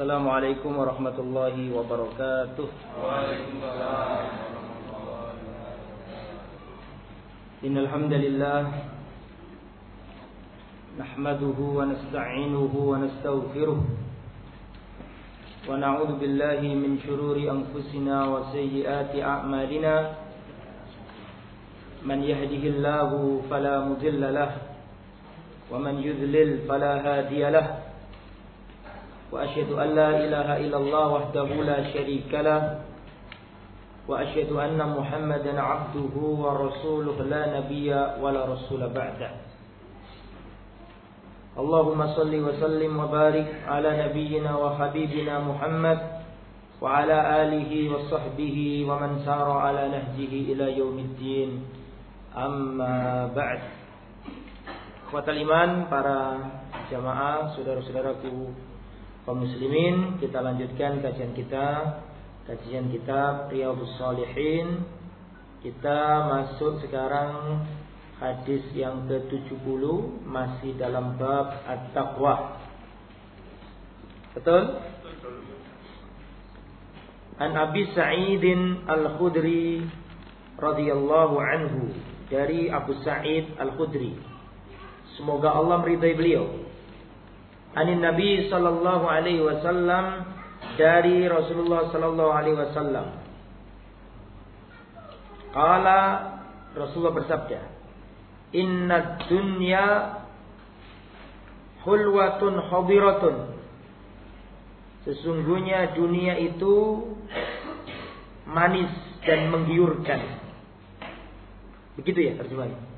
السلام عليكم ورحمة الله وبركاته. وعليكم السلام إن الحمد لله نحمده ونستعينه ونستغفره ونعوذ بالله من شرور أنفسنا وسيئات أعمالنا. من يهده الله فلا مضل له ومن يذلل فلا هادي له. وأشهد أن لا إله إلا الله وحده لا شريك له وأشهد أن محمدا عبده ورسوله لا نبي ولا رسول بعده. اللهم صل وسلم وبارك على نبينا وحبيبنا محمد وعلى آله وصحبه ومن سار على نهجه إلى يوم الدين. أما بعد. Kuatal iman para jamaah, saudara-saudaraku kaum muslimin, kita lanjutkan kajian kita, kajian kitab Riyadhus Shalihin. Kita masuk sekarang hadis yang ke-70 masih dalam bab at-taqwa. Betul? An Abi Sa'idin Al-Khudri radhiyallahu anhu dari Abu Sa'id Al-Khudri Semoga Allah meridai beliau. Anin Nabi sallallahu alaihi wasallam dari Rasulullah sallallahu alaihi wasallam. Qala Rasulullah bersabda, "Inna dunya hulwatun hadiratun." Sesungguhnya dunia itu manis dan menggiurkan. Begitu ya terjemahnya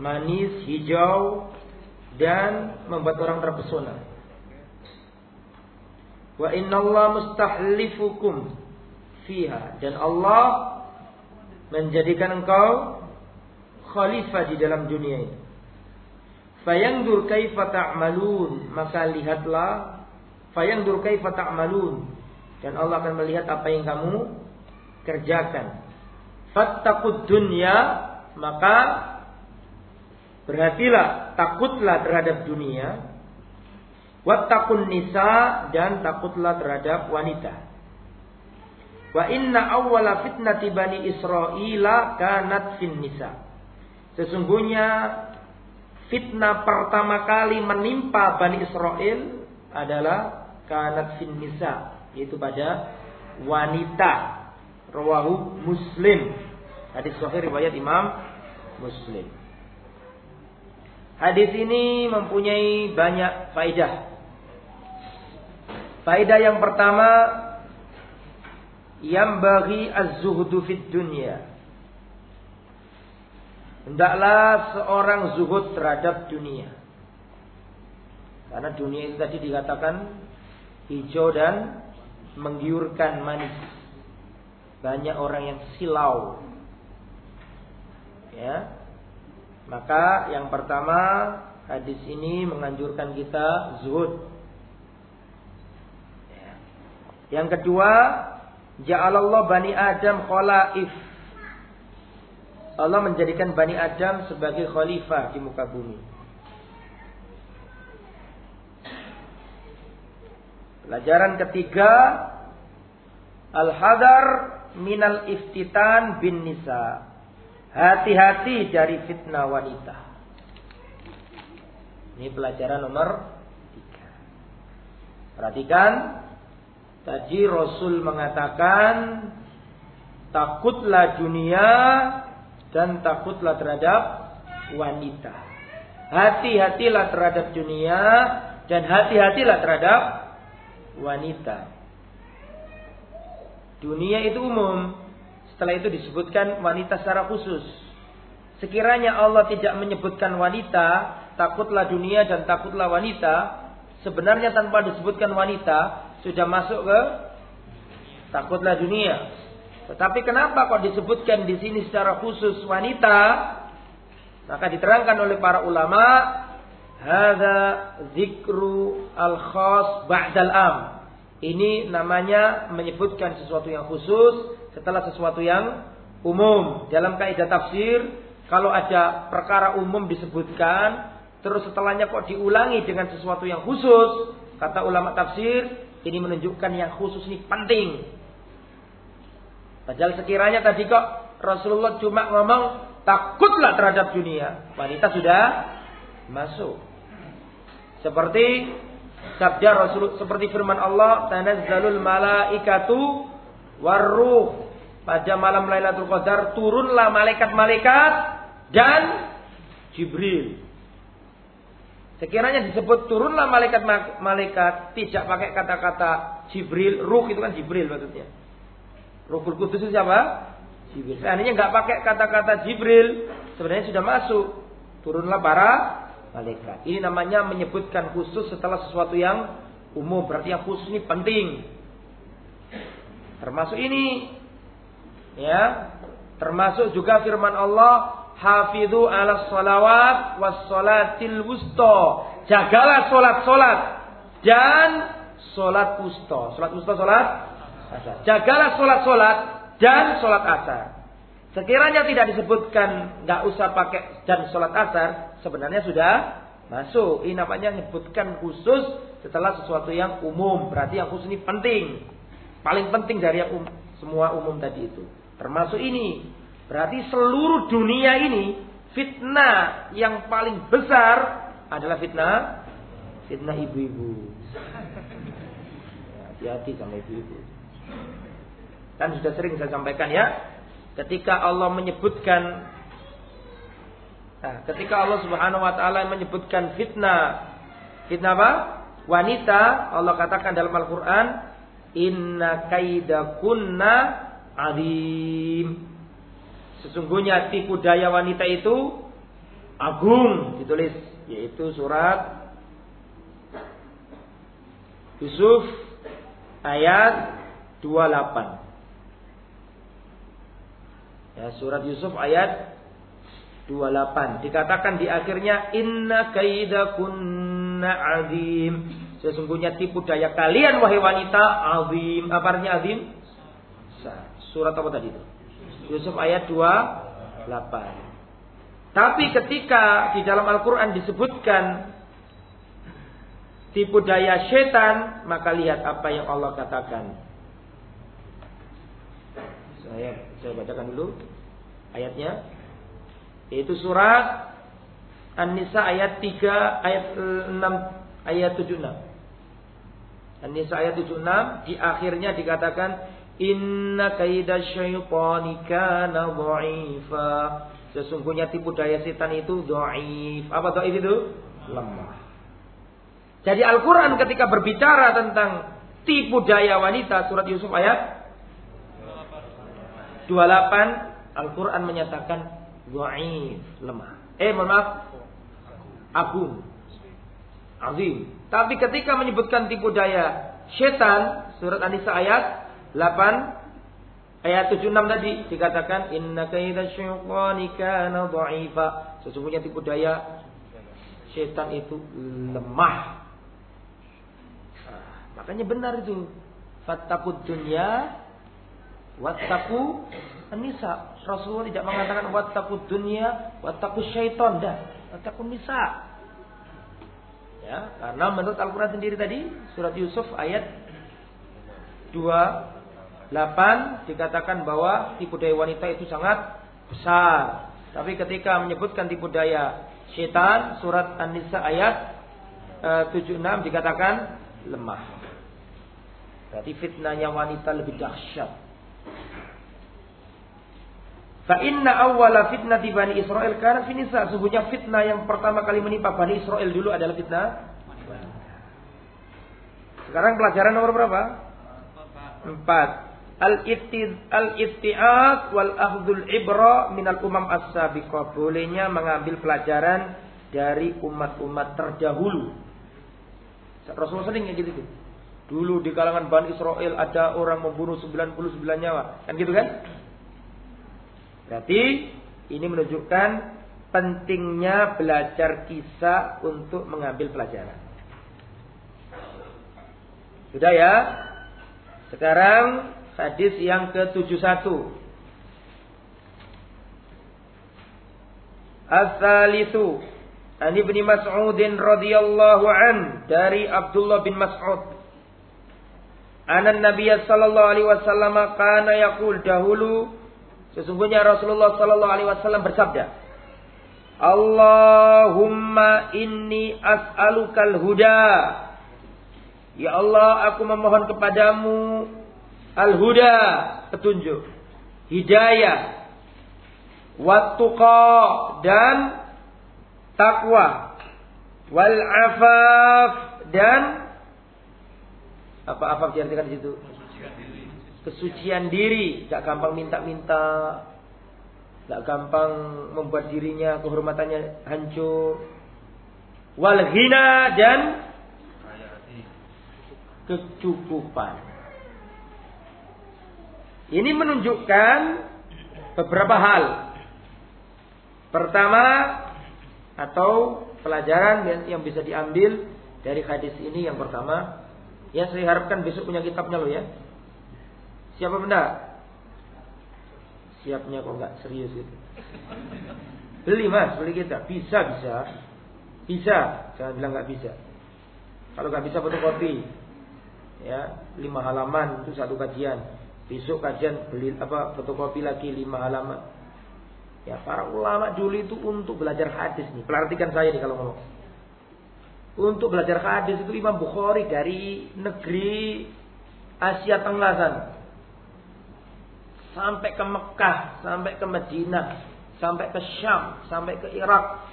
manis, hijau, dan membuat orang terpesona. Wa inna Allah mustahlifukum fiha. Dan Allah menjadikan engkau khalifah di dalam dunia ini. Fayangdur kaifa ta'malun. Maka lihatlah. Fayangdur kaifa ta'malun. Dan Allah akan melihat apa yang kamu kerjakan. Fattaqud dunya. Maka Berhatilah, takutlah terhadap dunia. Wattaqun nisa dan takutlah terhadap wanita. Wa inna awwala fitnati bani Israila kanat fin nisa. Sesungguhnya fitnah pertama kali menimpa Bani Israel adalah kanat fin nisa, yaitu pada wanita. Rawahu Muslim. Hadis sahih riwayat Imam Muslim. Hadis ini mempunyai banyak faidah. Faidah yang pertama yang bagi az-zuhdu fid dunya. Hendaklah seorang zuhud terhadap dunia. Karena dunia itu tadi dikatakan hijau dan menggiurkan manis. Banyak orang yang silau. Ya, maka yang pertama hadis ini menganjurkan kita zuhud. Ya. Yang kedua, ja'alallah bani Adam khalaif. Allah menjadikan bani Adam sebagai khalifah di muka bumi. Pelajaran ketiga, al-hadar minal iftitan bin nisa. Hati-hati dari fitnah wanita. Ini pelajaran nomor tiga. Perhatikan. Tadi Rasul mengatakan. Takutlah dunia. Dan takutlah terhadap wanita. Hati-hatilah terhadap dunia. Dan hati-hatilah terhadap wanita. Dunia itu umum. Setelah itu disebutkan wanita secara khusus. Sekiranya Allah tidak menyebutkan wanita, takutlah dunia dan takutlah wanita, sebenarnya tanpa disebutkan wanita sudah masuk ke takutlah dunia. Tetapi kenapa kok disebutkan di sini secara khusus wanita? Maka diterangkan oleh para ulama, hadza zikru al-khas ba'dal am. Ini namanya menyebutkan sesuatu yang khusus setelah sesuatu yang umum. Dalam kaidah tafsir, kalau ada perkara umum disebutkan, terus setelahnya kok diulangi dengan sesuatu yang khusus, Kata ulama tafsir, ini menunjukkan yang khusus ini penting. Padahal sekiranya tadi kok Rasulullah cuma ngomong takutlah terhadap dunia. Wanita sudah masuk. Seperti sabda Rasul seperti firman Allah, tanazzalul malaikatu waruh. Pada malam Lailatul Qadar turunlah malaikat-malaikat dan Jibril. Sekiranya disebut turunlah malaikat-malaikat tidak pakai kata-kata Jibril, ruh itu kan Jibril maksudnya. Ruhul Kudus itu siapa? Jibril. Seandainya nggak pakai kata-kata Jibril, sebenarnya sudah masuk. Turunlah para malaikat. Ini namanya menyebutkan khusus setelah sesuatu yang umum. Berarti yang khusus ini penting. Termasuk ini, ya, termasuk juga firman Allah Hafidhu ala salawat was salatil wusto. Jagalah solat-solat dan solat wusto. Solat wusto solat asar. Jagalah solat-solat dan solat asar. Sekiranya tidak disebutkan nggak usah pakai dan solat asar, sebenarnya sudah masuk. Ini namanya menyebutkan khusus setelah sesuatu yang umum. Berarti yang khusus ini penting. Paling penting dari yang um, semua umum tadi itu. Termasuk ini Berarti seluruh dunia ini fitnah yang paling besar adalah fitnah fitnah ibu-ibu. Hati-hati sama ibu-ibu. Kan sudah sering saya sampaikan ya, ketika Allah menyebutkan nah, ketika Allah Subhanahu wa taala menyebutkan fitnah fitnah apa? Wanita, Allah katakan dalam Al-Qur'an, "Inna kaidakunna adim." Sesungguhnya tipu daya wanita itu agung ditulis yaitu surat Yusuf ayat 28. Ya, surat Yusuf ayat 28 dikatakan di akhirnya inna kaidakunna azim. Sesungguhnya tipu daya kalian wahai wanita azim. Apa artinya azim? Surat apa tadi itu? Yusuf ayat 28. Tapi ketika di dalam Al-Quran disebutkan tipu daya setan, maka lihat apa yang Allah katakan. Saya saya bacakan dulu ayatnya. Yaitu surat An-Nisa ayat 3 ayat 6 ayat 76. An-Nisa ayat 76 di akhirnya dikatakan Inna kaida syaitani kana dha'ifa. Sesungguhnya tipu daya setan itu dhaif. Apa dhaif itu? Lemah. Jadi Al-Quran ketika berbicara tentang tipu daya wanita surat Yusuf ayat 28 Al-Quran menyatakan dhaif, lemah. Eh mohon maaf. Agung. Azim. Tapi ketika menyebutkan tipu daya setan surat An-Nisa ayat 8 ayat 76 tadi dikatakan inna kaida syaitani kana dha'ifa. Sesungguhnya tipu daya setan itu lemah. Nah, makanya benar itu. Fattaqud dunya wattaqu nisa. Rasulullah tidak mengatakan wattaqud dunya wattaqu syaitan dah. Wattaqun nisa. Ya, karena menurut Al-Qur'an sendiri tadi surat Yusuf ayat 2 8 dikatakan bahwa tipu daya wanita itu sangat besar. Tapi ketika menyebutkan tipu daya setan surat An-Nisa ayat e, eh, 76 dikatakan lemah. Berarti fitnahnya wanita lebih dahsyat. Fa inna awwala fitnah di Bani Israel karena finisa. Sesungguhnya fitnah yang pertama kali menimpa Bani Israel dulu adalah fitnah. Sekarang pelajaran nomor berapa? Empat al-itti'at wal akhdul ibra minal umam as-sabiqah. Bolehnya mengambil pelajaran dari umat-umat terdahulu. Rasulullah sering kayak gitu, gitu. Dulu di kalangan Bani Israel ada orang membunuh 99 nyawa. Kan gitu kan? Berarti ini menunjukkan pentingnya belajar kisah untuk mengambil pelajaran. Sudah ya? Sekarang Hadis yang ke-71. As-salisu An Ibnu Mas'ud radhiyallahu an dari Abdullah bin Mas'ud. Anan Nabi sallallahu alaihi wasallam kana yaqul dahulu sesungguhnya Rasulullah sallallahu alaihi wasallam bersabda Allahumma inni as'alukal huda Ya Allah aku memohon kepadamu al-huda petunjuk. Hidayah. Wattuqa dan takwa wal afaf dan apa apa diartikan di situ? Kesucian diri. Gak gampang minta-minta. Gak gampang membuat dirinya kehormatannya hancur. Wal hina dan kecukupan ini menunjukkan beberapa hal. Pertama atau pelajaran yang bisa diambil dari hadis ini yang pertama. Ya saya harapkan besok punya kitabnya lo ya. Siapa benda? Siapnya kok nggak serius gitu? Beli mas beli kita. Bisa bisa. Bisa. Jangan bilang nggak bisa. Kalau nggak bisa fotokopi ya lima halaman itu satu kajian besok kajian beli apa fotokopi lagi lima halaman Ya para ulama dulu itu untuk belajar hadis nih. Perhatikan saya nih kalau ngomong. Untuk belajar hadis itu Imam Bukhari dari negeri Asia Tengah sana. Sampai ke Mekah, sampai ke Madinah, sampai ke Syam, sampai ke Irak.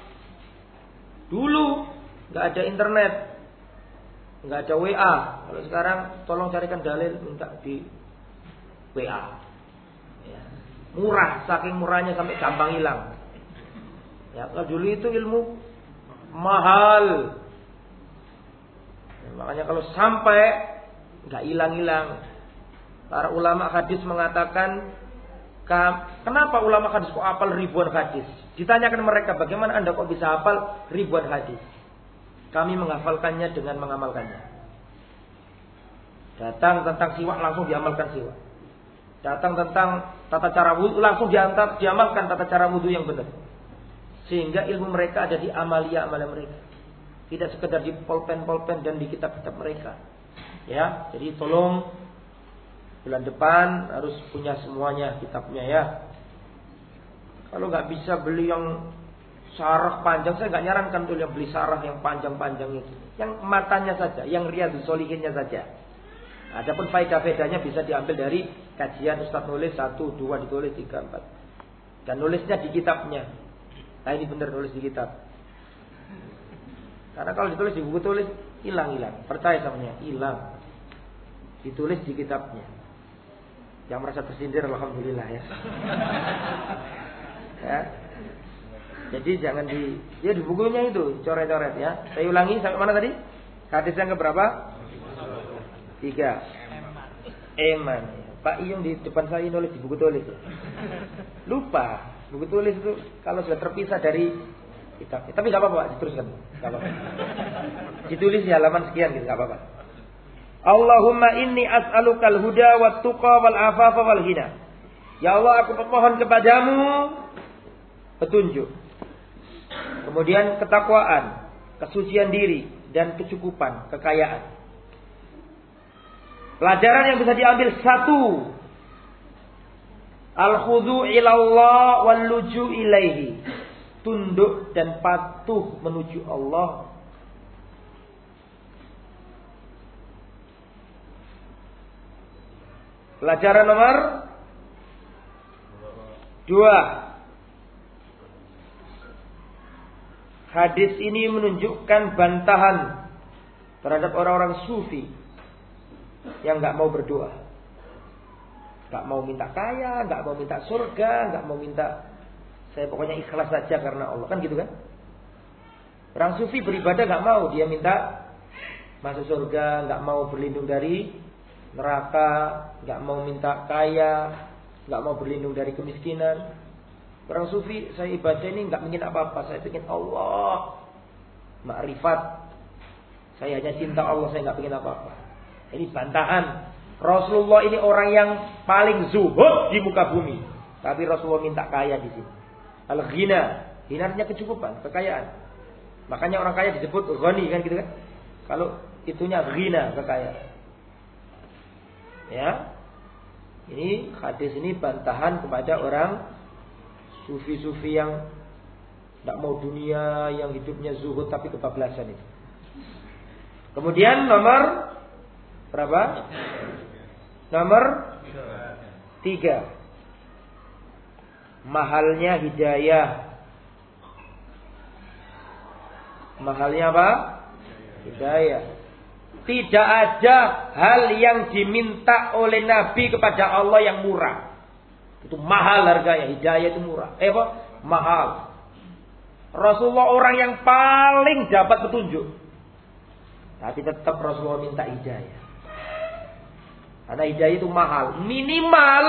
Dulu nggak ada internet, nggak ada WA. Kalau sekarang tolong carikan dalil minta di WA murah saking murahnya sampai gampang hilang. Ya kalau dulu itu ilmu mahal. Ya, makanya kalau sampai nggak hilang-hilang. Para ulama hadis mengatakan kenapa ulama hadis kok hafal ribuan hadis? Ditanyakan mereka bagaimana anda kok bisa hafal ribuan hadis? Kami menghafalkannya dengan mengamalkannya. Datang tentang siwak langsung diamalkan siwak datang tentang tata cara wudhu langsung diantar diamalkan tata cara wudhu yang benar. Sehingga ilmu mereka ada di amalia amalia mereka. Tidak sekedar di polpen-polpen dan di kitab-kitab mereka. Ya jadi tolong bulan depan harus punya semuanya kitabnya ya. Kalau nggak bisa beli yang sarah panjang saya nggak nyarankan tuh yang beli sarah yang panjang-panjang itu. Yang matanya saja yang riyadus solihinnya saja Adapun faedah-faedahnya bisa diambil dari kajian Ustaz nulis satu, dua ditulis tiga, empat. Dan nulisnya di kitabnya. Nah ini benar nulis di kitab. Karena kalau ditulis di buku tulis hilang hilang. Percaya samanya hilang. Ditulis di kitabnya. Yang merasa tersindir alhamdulillah ya. ya. Jadi jangan di ya di bukunya itu coret-coret ya. Saya ulangi sampai mana tadi? Hadis yang keberapa? Tiga. Eman. Pak Iyung di depan saya nulis di buku tulis. Lupa. Buku tulis itu kalau sudah terpisah dari kitab. Tapi nggak apa-apa, diteruskan. Nggak apa-apa. Ditulis di halaman sekian gitu, nggak apa-apa. Allahumma inni as'alukal huda wa tuqa wal afafa wal hina. Ya Allah, aku memohon kepadamu petunjuk. Kemudian ketakwaan, kesucian diri dan kecukupan, kekayaan. Pelajaran yang bisa diambil satu. Al-khudu ilallah wal luju ilaihi. Tunduk dan patuh menuju Allah. Pelajaran nomor dua. Hadis ini menunjukkan bantahan terhadap orang-orang sufi yang nggak mau berdoa. Nggak mau minta kaya, nggak mau minta surga, nggak mau minta saya pokoknya ikhlas saja karena Allah kan gitu kan? Orang sufi beribadah nggak mau, dia minta masuk surga, nggak mau berlindung dari neraka, nggak mau minta kaya, nggak mau berlindung dari kemiskinan. Orang sufi saya ibadah ini nggak ingin apa-apa, saya ingin Allah, makrifat. Saya hanya cinta Allah, saya nggak ingin apa-apa. Ini bantahan. Rasulullah ini orang yang paling zuhud di muka bumi. Tapi Rasulullah minta kaya di sini. Al-ghina. Ghina artinya kecukupan, kekayaan. Makanya orang kaya disebut ghani kan gitu kan. Kalau itunya ghina kekayaan. Ya. Ini hadis ini bantahan kepada orang sufi-sufi yang tidak mau dunia, yang hidupnya zuhud tapi kebablasan itu. Kemudian nomor berapa? Nomor tiga. Mahalnya hidayah. Mahalnya apa? Hidayah. Tidak ada hal yang diminta oleh Nabi kepada Allah yang murah. Itu mahal harganya. Hidayah itu murah. Eh apa? Mahal. Rasulullah orang yang paling dapat petunjuk. Tapi tetap Rasulullah minta hidayah. Karena hidayah itu mahal. Minimal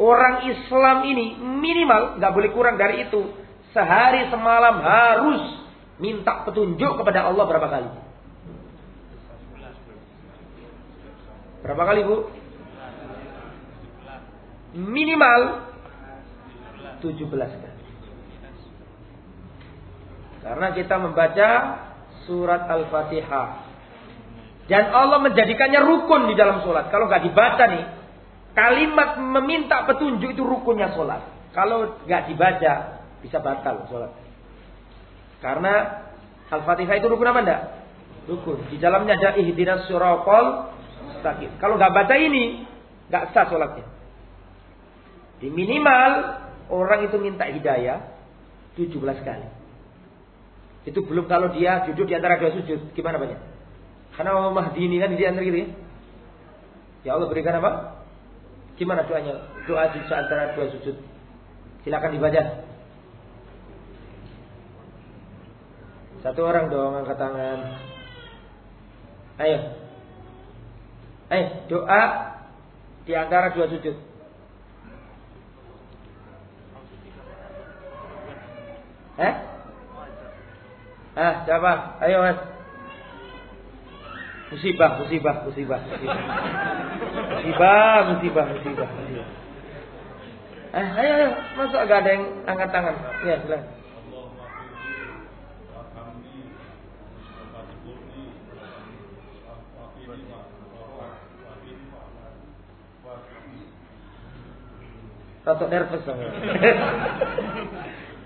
orang Islam ini minimal nggak boleh kurang dari itu. Sehari semalam harus minta petunjuk kepada Allah berapa kali? Berapa kali bu? Minimal 17 kali. Karena kita membaca surat Al-Fatihah. Dan Allah menjadikannya rukun di dalam sholat. Kalau nggak dibaca nih, kalimat meminta petunjuk itu rukunnya sholat. Kalau nggak dibaca, bisa batal sholat. Karena Al-Fatihah itu rukun apa enggak? Rukun. Di dalamnya ada ihdinas suraqal sakit. Kalau nggak baca ini, nggak sah sholatnya. Di minimal orang itu minta hidayah 17 kali. Itu belum kalau dia duduk di antara dua sujud. Gimana banyak? Karena Allah Mahdi ini kan di antara gitu ya. Ya Allah berikan apa? Gimana doanya? Doa di antara dua sujud. Silakan dibaca. Satu orang dong angkat tangan. Ayo. Ayo doa di antara dua sujud. Eh? Ah, siapa? Ayo mas. Musibah, musibah, musibah, musibah, musibah, musibah, musibah. musibah. Eh, ayo, ayo, masuk agak ada yang angkat tangan. Ya, silakan. Rata nervous dong.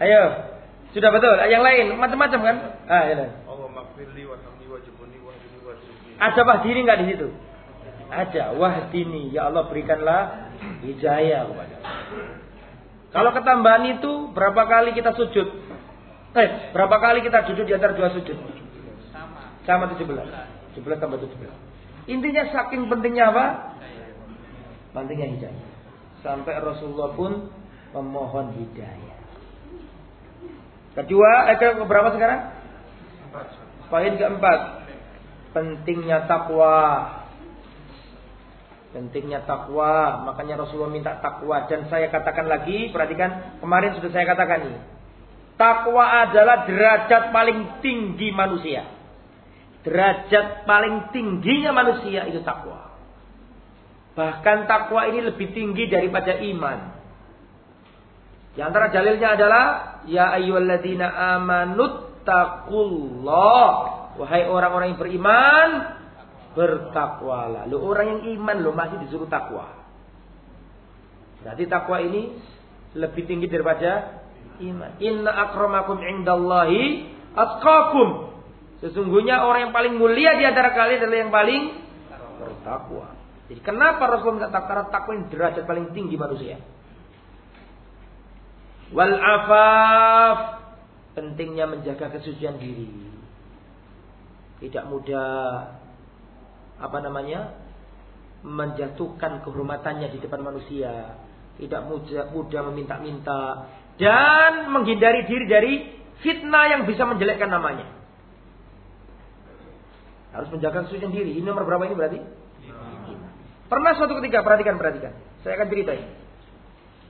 Ayo, sudah betul. Yang lain macam-macam kan? Ah, ya. Allah makfirli wajibuni wahdini wahdini. Ada wahdini enggak di situ? Ada wahdini. Ya Allah berikanlah hidayah kepada. Kalau ketambahan itu berapa kali kita sujud? Eh, berapa kali kita duduk di antara dua sujud? Sama. Sama 17. 17 tambah 17. Intinya saking pentingnya apa? Pentingnya hidayah. Sampai Rasulullah pun memohon hidayah. Kedua, eh, berapa sekarang? Poin keempat. Pentingnya takwa. Pentingnya takwa. Makanya Rasulullah minta takwa. Dan saya katakan lagi, perhatikan. Kemarin sudah saya katakan ini. Takwa adalah derajat paling tinggi manusia. Derajat paling tingginya manusia itu takwa. Bahkan takwa ini lebih tinggi daripada iman. Di antara dalilnya adalah ya ayyuhalladzina amanut taqullah. Wahai orang-orang yang beriman, bertakwalah. Lo orang yang iman lo masih disuruh takwa. Berarti takwa ini lebih tinggi daripada iman. Inna akramakum indallahi atqakum. Sesungguhnya orang yang paling mulia di antara kalian adalah yang paling bertakwa. Jadi kenapa Rasulullah mengatakan takwa ini derajat paling tinggi manusia. Wal afaf pentingnya menjaga kesucian diri. Tidak mudah apa namanya? menjatuhkan kehormatannya di depan manusia. Tidak mudah, mudah meminta-minta dan menghindari diri dari fitnah yang bisa menjelekkan namanya. Harus menjaga kesucian diri. Ini nomor berapa ini berarti? Pernah suatu ketika perhatikan perhatikan. Saya akan ceritain.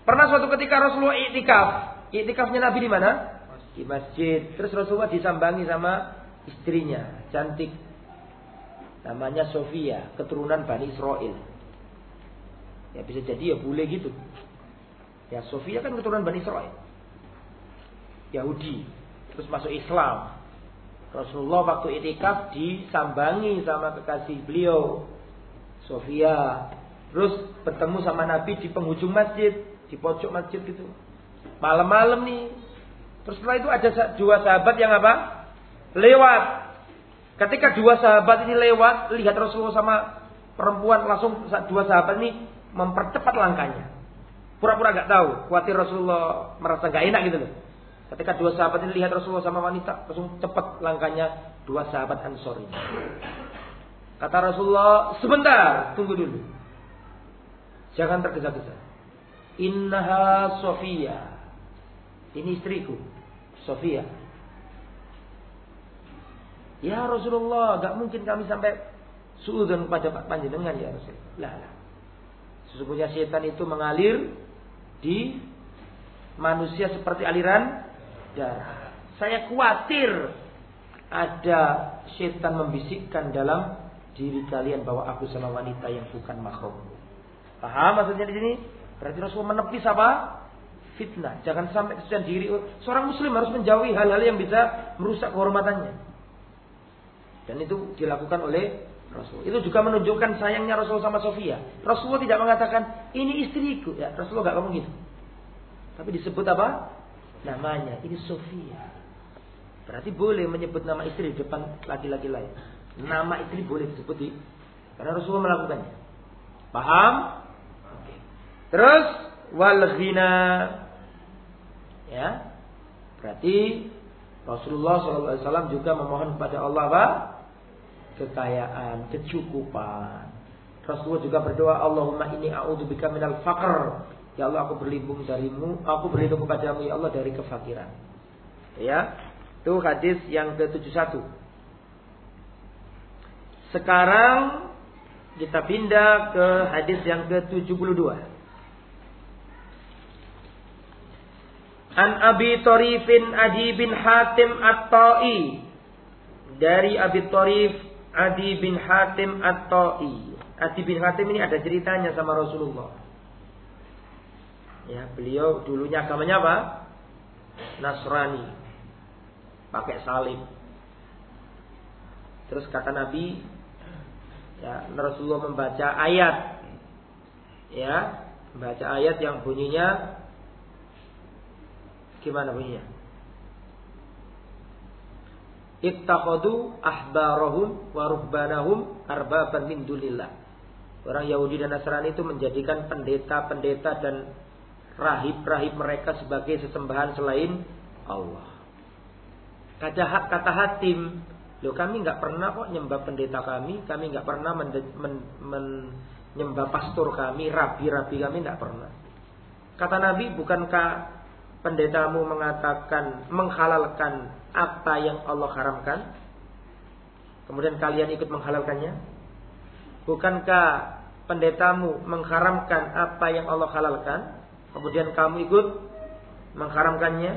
Pernah suatu ketika Rasulullah iktikaf. Iktikafnya Nabi di mana? Di masjid. Terus Rasulullah disambangi sama istrinya, cantik. Namanya Sofia, keturunan Bani Israel. Ya bisa jadi ya bule gitu. Ya Sofia kan keturunan Bani Israel. Yahudi. Terus masuk Islam. Rasulullah waktu itikaf disambangi sama kekasih beliau, Sofia. Terus bertemu sama Nabi di penghujung masjid, di pojok masjid gitu. Malam-malam nih. Terus setelah itu ada dua sahabat yang apa? Lewat. Ketika dua sahabat ini lewat, lihat Rasulullah sama perempuan langsung dua sahabat ini mempercepat langkahnya. Pura-pura gak tahu, khawatir Rasulullah merasa gak enak gitu loh. Ketika dua sahabat ini lihat Rasulullah sama wanita, langsung cepat langkahnya dua sahabat Ansor ini. Kata Rasulullah, sebentar, tunggu dulu. Jangan tergesa-gesa. Innaha Sofia. Ini istriku, Sofia. Ya Rasulullah, gak mungkin kami sampai suudon pada panjenengan ya Rasulullah. Lah. Sesungguhnya setan itu mengalir di manusia seperti aliran darah. Saya khawatir ada setan membisikkan dalam diri kalian bahwa aku sama wanita yang bukan mahram. Paham maksudnya di sini? Berarti Rasul menepis apa? Fitnah. Jangan sampai kesucian diri. Seorang muslim harus menjauhi hal-hal yang bisa merusak kehormatannya. Dan itu dilakukan oleh Rasul. Itu juga menunjukkan sayangnya Rasul sama Sofia. Rasulullah tidak mengatakan ini istriku. Ya, Rasulullah gak ngomong gitu. Tapi disebut apa? namanya. Ini Sofia. Berarti boleh menyebut nama istri di depan laki-laki lain. Nama istri boleh disebut di karena Rasulullah melakukannya. Paham? Oke. Terus wal ghina. Ya. Berarti Rasulullah SAW juga memohon kepada Allah apa? Kekayaan, kecukupan. Rasulullah juga berdoa, Allahumma ini a'udzubika minal faqr Ya Allah aku berlindung darimu, aku berlindung kepadamu ya Allah dari kefakiran. Ya. Itu hadis yang ke-71. Sekarang kita pindah ke hadis yang ke-72. An Abi Torifin Adi bin Hatim At-Ta'i dari Abi Torif Adi bin Hatim At-Ta'i. Adi bin Hatim ini ada ceritanya sama Rasulullah. Ya, beliau dulunya agamanya apa? Nasrani. Pakai salib. Terus kata Nabi, ya, Rasulullah membaca ayat. Ya, membaca ayat yang bunyinya gimana bunyinya? Ittakhadu ahbarahum wa ruhbanahum arbaban min dunillah. Orang Yahudi dan Nasrani itu menjadikan pendeta-pendeta dan rahib-rahib mereka sebagai sesembahan selain Allah. Kata kata Hatim, lo kami nggak pernah kok nyembah pendeta kami, kami nggak pernah men, men, men, nyembah pastor kami, rabi-rabi kami nggak pernah. Kata Nabi, bukankah pendetamu mengatakan menghalalkan apa yang Allah haramkan? Kemudian kalian ikut menghalalkannya? Bukankah pendetamu mengharamkan apa yang Allah halalkan? kemudian kamu ikut mengharamkannya,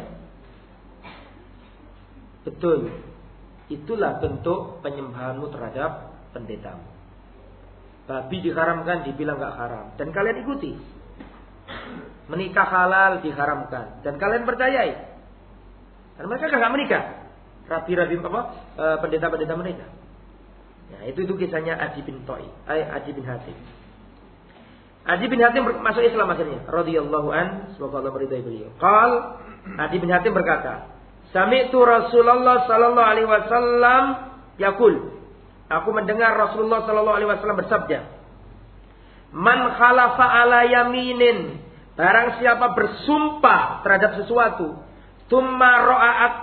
betul. Itulah bentuk penyembahanmu terhadap pendetamu. Babi diharamkan, dibilang gak haram. Dan kalian ikuti. Menikah halal diharamkan. Dan kalian percayai. Dan mereka gak menikah. Rabi-rabi apa? E, pendeta-pendeta mereka. Ya, itu itu kisahnya Adi bin Toy. Adi bin Hatim. Adi bin Hatim masuk Islam akhirnya. Radhiyallahu an, semoga Allah meridai beliau. Qal Adi bin Hatim berkata, Sami'tu Rasulullah sallallahu alaihi wasallam yaqul. Aku mendengar Rasulullah sallallahu alaihi wasallam bersabda, Man khalafa ala yaminin, barang siapa bersumpah terhadap sesuatu, tumma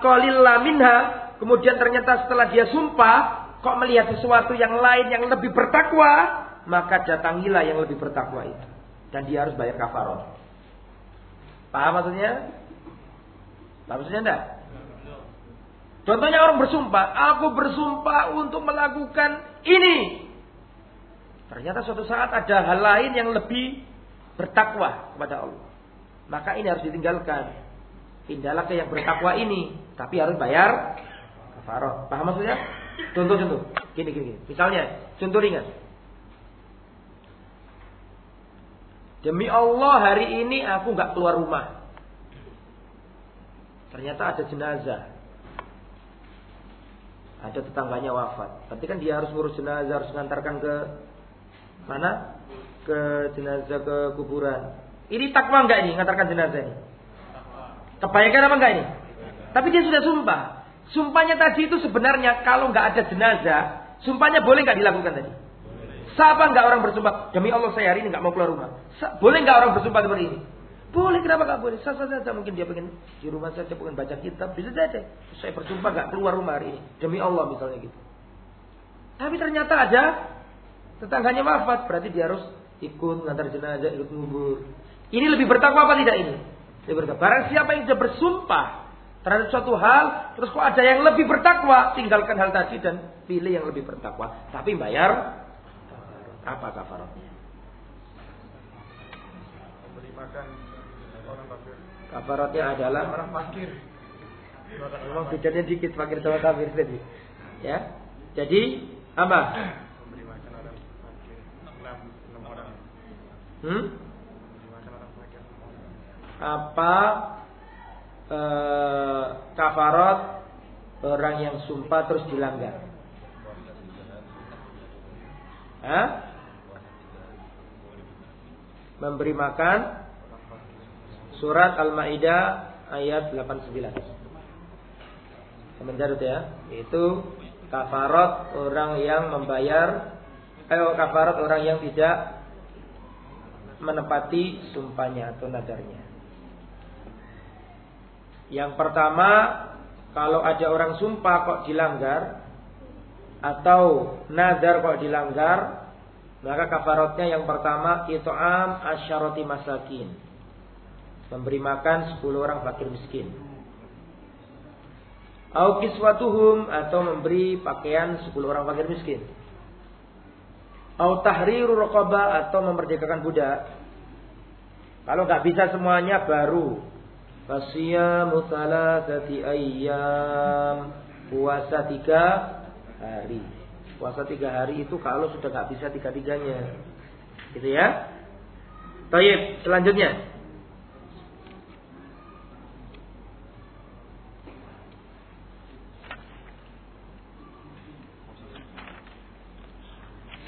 qalilla minha, kemudian ternyata setelah dia sumpah kok melihat sesuatu yang lain yang lebih bertakwa, maka datangilah yang lebih bertakwa itu. Dan dia harus bayar kafarot. Paham maksudnya? Paham maksudnya enggak? Contohnya orang bersumpah, aku bersumpah untuk melakukan ini. Ternyata suatu saat ada hal lain yang lebih bertakwa kepada Allah. Maka ini harus ditinggalkan. Pindahlah ke yang bertakwa ini, tapi harus bayar kafarot. Paham maksudnya? Contoh-contoh. Gini, gini, gini. Misalnya, contoh ringan. Demi Allah hari ini aku nggak keluar rumah. Ternyata ada jenazah. Ada tetangganya wafat. Berarti kan dia harus ngurus jenazah, harus ngantarkan ke mana? Ke jenazah ke kuburan. Ini takwa enggak ini ngantarkan jenazah ini? Kebanyakan apa enggak ini? Tapi dia sudah sumpah. Sumpahnya tadi itu sebenarnya kalau enggak ada jenazah, sumpahnya boleh enggak dilakukan tadi? Siapa enggak orang bersumpah? Demi Allah saya hari ini enggak mau keluar rumah. Boleh enggak orang bersumpah seperti ini? Boleh, kenapa enggak boleh? Sah saja mungkin dia pengen di rumah saja pengen baca kitab, bisa saja. Saya bersumpah enggak keluar rumah hari ini. Demi Allah misalnya gitu. Tapi ternyata aja tetangganya wafat, berarti dia harus ikut ngantar jenazah, ikut ngubur. Ini lebih bertakwa apa tidak ini? Lebih bertakwa. Barang siapa yang sudah bersumpah terhadap suatu hal, terus kok ada yang lebih bertakwa, tinggalkan hal tadi dan pilih yang lebih bertakwa. Tapi bayar apa kafaratnya? Memberi makan orang kafir. Kafaratnya adalah Orang fakir. memang bedanya dikit fakir sama kafir tadi. Ya. Jadi apa? Memberi makan orang fakir. Enam, enam orang. Hmm? Apa eh, kafarat orang yang sumpah terus dilanggar? Hah? Memberi makan Surat Al-Maidah ayat 89. Sebentar itu ya, yaitu kafarat orang yang membayar eh kafarat orang yang tidak menepati sumpahnya atau nadarnya. Yang pertama, kalau ada orang sumpah kok dilanggar atau nadar kok dilanggar, maka kafaratnya yang pertama itu am asyarati masakin. Memberi makan 10 orang fakir miskin. Au kiswatuhum atau memberi pakaian 10 orang fakir miskin. Au tahriru raqabah atau memerdekakan budak. Kalau nggak bisa semuanya baru fasiyamu thalathati ayyam puasa tiga hari. Puasa tiga hari itu kalau sudah nggak bisa tiga-tiganya. Gitu ya. Taib, selanjutnya.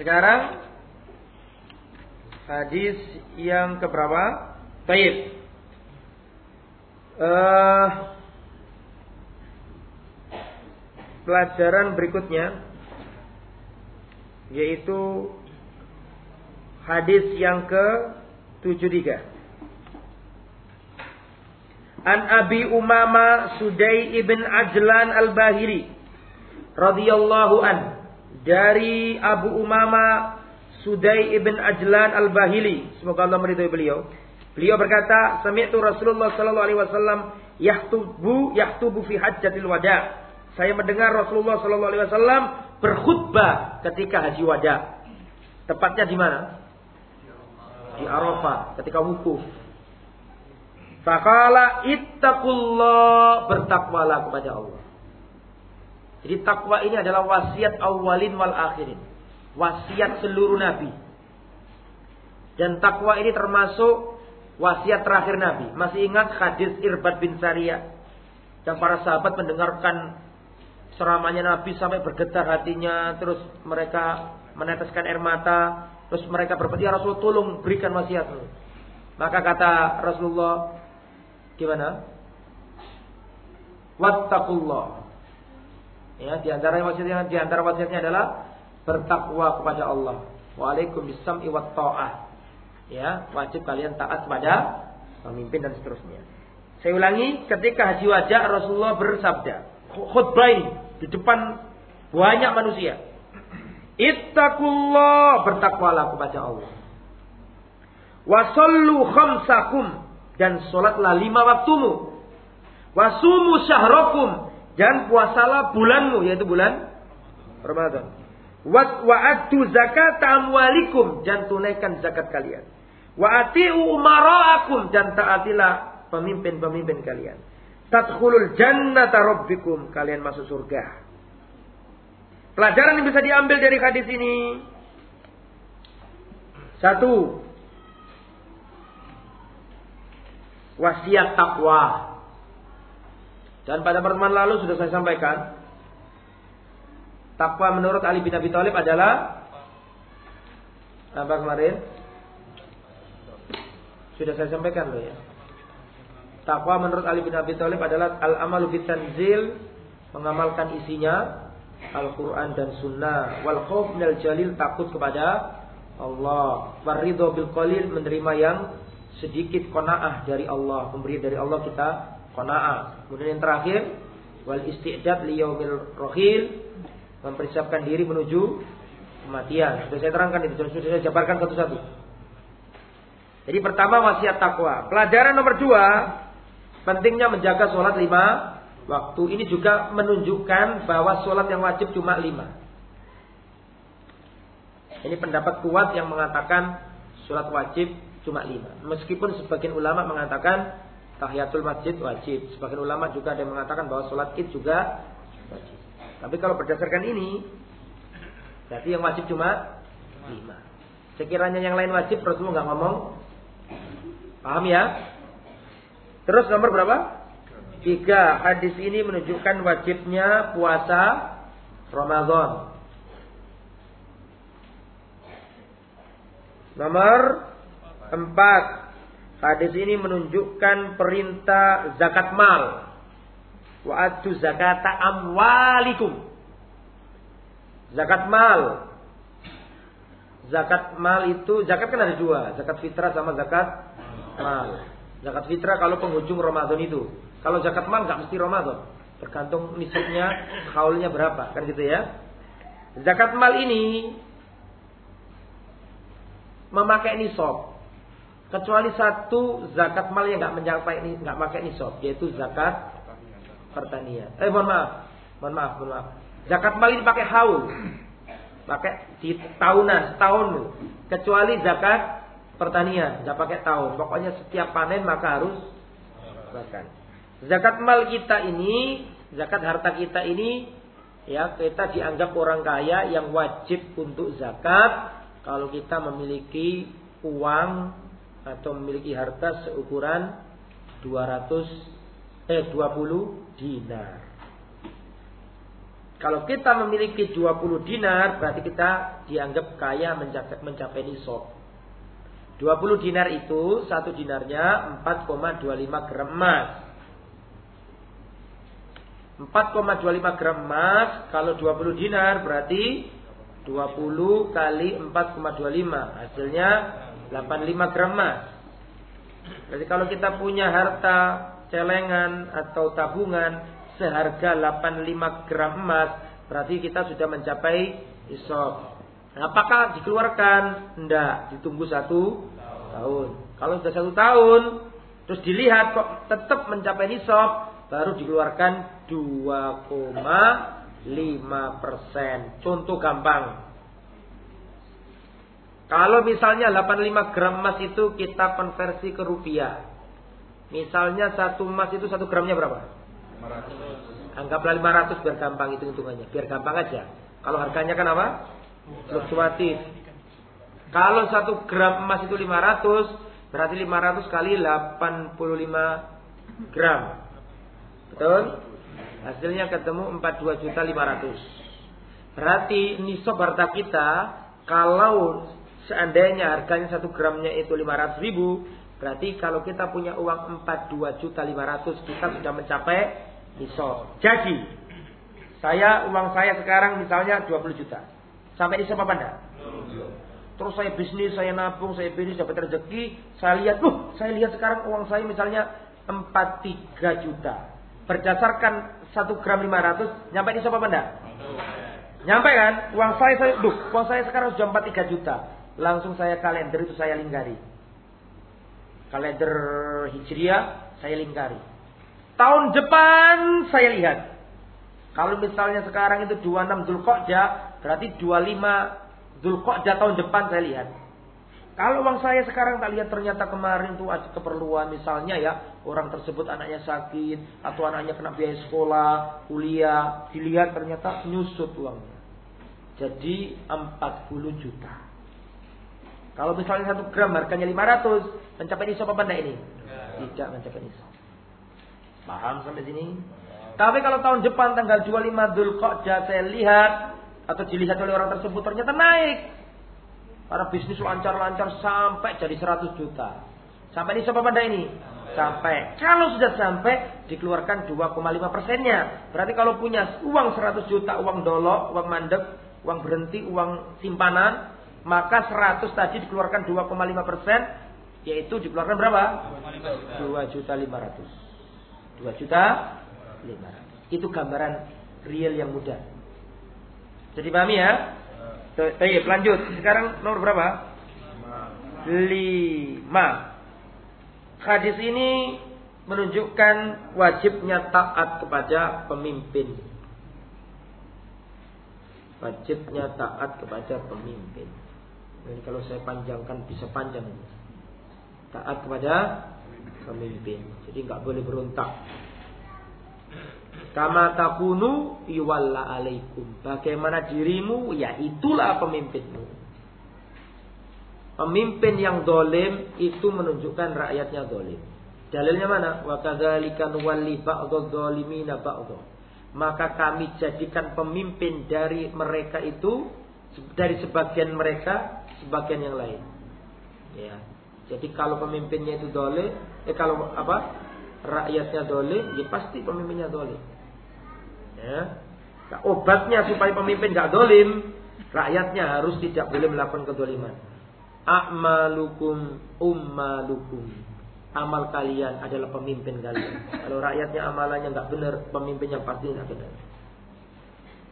Sekarang hadis yang keberapa? Taib. Uh, pelajaran berikutnya yaitu hadis yang ke 73. An Abi Umama Sudai ibn Ajlan Al-Bahiri radhiyallahu an dari Abu Umama Sudai ibn Ajlan Al-Bahili. Semoga Allah meridhai beliau. Beliau berkata sami'tu Rasulullah sallallahu alaihi wasallam yahtubu yahtubu fi hajjatil wada. Saya mendengar Rasulullah sallallahu alaihi wasallam berkhutbah ketika haji wada. Tepatnya di mana? Di Arafah ketika wukuf. Fakala ittaqullah bertakwalah kepada Allah. Jadi takwa ini adalah wasiat awalin wal akhirin. Wasiat seluruh nabi. Dan takwa ini termasuk wasiat terakhir nabi. Masih ingat hadis Irbad bin Sariyah yang para sahabat mendengarkan ceramahnya nabi sampai bergetar hatinya, terus mereka meneteskan air mata, terus mereka berkata, "Ya Rasul, tolong berikan wasiatmu." Maka kata Rasulullah, Gimana? Wattaqullah. Ya, di antara wasiatnya di antara wasiatnya adalah bertakwa kepada Allah. Waalaikum bisam'i wat ta'ah. Ya, wajib kalian taat pada pemimpin dan seterusnya. Saya ulangi, ketika haji wajah Rasulullah bersabda, khutbah ini di depan banyak manusia. Ittaqullah, bertakwalah kepada Allah. Wasallu khamsakum dan sholatlah lima waktumu. Wasumu syahrokum dan puasalah bulanmu yaitu bulan Ramadan. Wa wa'adtu zakat amwalikum dan tunaikan zakat kalian. Wa atiu umara'akum dan taatilah pemimpin-pemimpin kalian. Tadkhulul jannata rabbikum kalian masuk surga. Pelajaran yang bisa diambil dari hadis ini satu, wasiat takwa. Dan pada pertemuan lalu sudah saya sampaikan Takwa menurut Ali bin Abi Thalib adalah apa kemarin? Sudah saya sampaikan loh ya. Takwa menurut Ali bin Abi Thalib adalah al-amalu bitanzil, mengamalkan isinya Al-Quran dan Sunnah. Wal minal jalil takut kepada Allah. Waridho bil qalil menerima yang sedikit kona'ah dari Allah. Memberi dari Allah kita kona'ah. Kemudian yang terakhir. Wal isti'dad liyaumil rohil. Mempersiapkan diri menuju kematian. Sudah saya terangkan itu. Sudah saya jabarkan satu-satu. Jadi pertama wasiat takwa. Pelajaran nomor dua. Pentingnya menjaga sholat lima waktu. Ini juga menunjukkan bahwa sholat yang wajib cuma lima. Ini pendapat kuat yang mengatakan sholat wajib cuma lima. Meskipun sebagian ulama mengatakan tahiyatul masjid wajib. Sebagian ulama juga ada yang mengatakan bahwa sholat id juga wajib. Tapi kalau berdasarkan ini, berarti yang wajib cuma lima. Sekiranya yang lain wajib, Rasulullah nggak ngomong. Paham ya? Terus nomor berapa? Tiga. Hadis ini menunjukkan wajibnya puasa Ramadan. Nomor empat. Hadis ini menunjukkan perintah zakat mal. Wa atu zakata amwalikum. Zakat mal. Zakat mal itu, zakat kan ada dua. Zakat fitrah sama zakat mal. Zakat fitrah kalau penghujung Ramadan itu. Kalau zakat mal nggak mesti Ramadan. Tergantung nisabnya, haulnya berapa. Kan gitu ya. Zakat mal ini memakai nisab. Kecuali satu zakat mal yang nggak mencapai nggak pakai nisab, yaitu zakat pertanian. Eh mohon maaf, mohon maaf, mohon maaf. Zakat mal ini pakai haul, pakai di tahunan, setahun. Kecuali zakat pertanian, nggak pakai tahun. Pokoknya setiap panen maka harus zakat. Zakat mal kita ini, zakat harta kita ini, ya kita dianggap orang kaya yang wajib untuk zakat kalau kita memiliki uang atau memiliki harta seukuran 200 eh 20 dinar. Kalau kita memiliki 20 dinar berarti kita dianggap kaya mencapai, mencapai nisab. 20 dinar itu satu dinarnya 4,25 gram emas. 4,25 gram emas kalau 20 dinar berarti 20 kali 4,25 hasilnya 85 gram emas. Jadi kalau kita punya harta celengan atau tabungan seharga 85 gram emas, berarti kita sudah mencapai. Nah, apakah dikeluarkan? Tidak, ditunggu satu tahun. Kalau sudah satu tahun, terus dilihat kok tetap mencapai nisab, baru dikeluarkan 2,5 persen. Contoh gampang. Kalau misalnya 85 gram emas itu kita konversi ke rupiah. Misalnya satu emas itu satu gramnya berapa? 500. Anggaplah 500 biar gampang itu hitungannya. Biar gampang aja. Kalau harganya kan apa? Fluktuatif. Kalau satu gram emas itu 500, berarti 500 kali 85 gram. Betul? Hasilnya ketemu 42 juta 500. Berarti nisab harta kita kalau Seandainya harganya satu gramnya itu 500 ribu, berarti kalau kita punya uang 42 juta 500 kita sudah mencapai nisab. Jadi, saya uang saya sekarang misalnya 20 juta. Sampai nisab apa enggak? Terus saya bisnis, saya nabung, saya bisnis dapat rezeki, saya lihat, loh, saya lihat sekarang uang saya misalnya 43 juta. Berdasarkan 1 gram 500, nyampe nisab apa enggak? Nyampe kan? Uang saya, saya, duh, uang saya sekarang sudah 43 juta langsung saya kalender itu saya lingkari. Kalender Hijriah saya lingkari. Tahun depan saya lihat. Kalau misalnya sekarang itu 26 Dzulqa'dah, berarti 25 Dzulqa'dah tahun depan saya lihat. Kalau uang saya sekarang tak lihat ternyata kemarin tuh ada keperluan misalnya ya orang tersebut anaknya sakit atau anaknya kena biaya sekolah, kuliah, dilihat ternyata nyusut uangnya. Jadi 40 juta. Kalau misalnya satu gram harganya 500, mencapai nisab apa enggak ini? Tidak mencapai nisab. Paham sampai sini? Tapi kalau tahun depan tanggal 25 Dzulqa'dah saya lihat atau dilihat oleh orang tersebut ternyata naik. Para bisnis lancar-lancar sampai jadi 100 juta. Sampai di siapa pada ini? Sampai. Kalau sudah sampai, dikeluarkan 2,5 persennya. Berarti kalau punya uang 100 juta, uang dolok, uang mandek, uang berhenti, uang simpanan, maka 100 tadi dikeluarkan 2,5 persen, yaitu dikeluarkan berapa? 2 juta 500. 2 juta 500. Itu gambaran real yang mudah. Jadi pahami ya? Baik, lanjut. Sekarang nomor berapa? Lima. Hadis ini menunjukkan wajibnya taat kepada pemimpin. Wajibnya taat kepada pemimpin. Jadi kalau saya panjangkan bisa panjang. Taat kepada pemimpin. Jadi nggak boleh berontak. Kama takunu iwalla alaikum. Bagaimana dirimu, ya itulah pemimpinmu. Pemimpin yang dolim itu menunjukkan rakyatnya dolim. Dalilnya mana? Wa kadzalika nuwalli ba'dadh dhalimina. Maka kami jadikan pemimpin dari mereka itu dari sebagian mereka sebagian yang lain. Ya. Jadi kalau pemimpinnya itu dolim, eh kalau apa? Rakyatnya dolim, ya pasti pemimpinnya dolim. Ya. Nah, obatnya supaya pemimpin gak dolim, rakyatnya harus tidak boleh melakukan kedoliman. A'malukum ummalukum. Amal kalian adalah pemimpin kalian. Kalau rakyatnya amalannya nggak benar, pemimpinnya pasti nggak benar.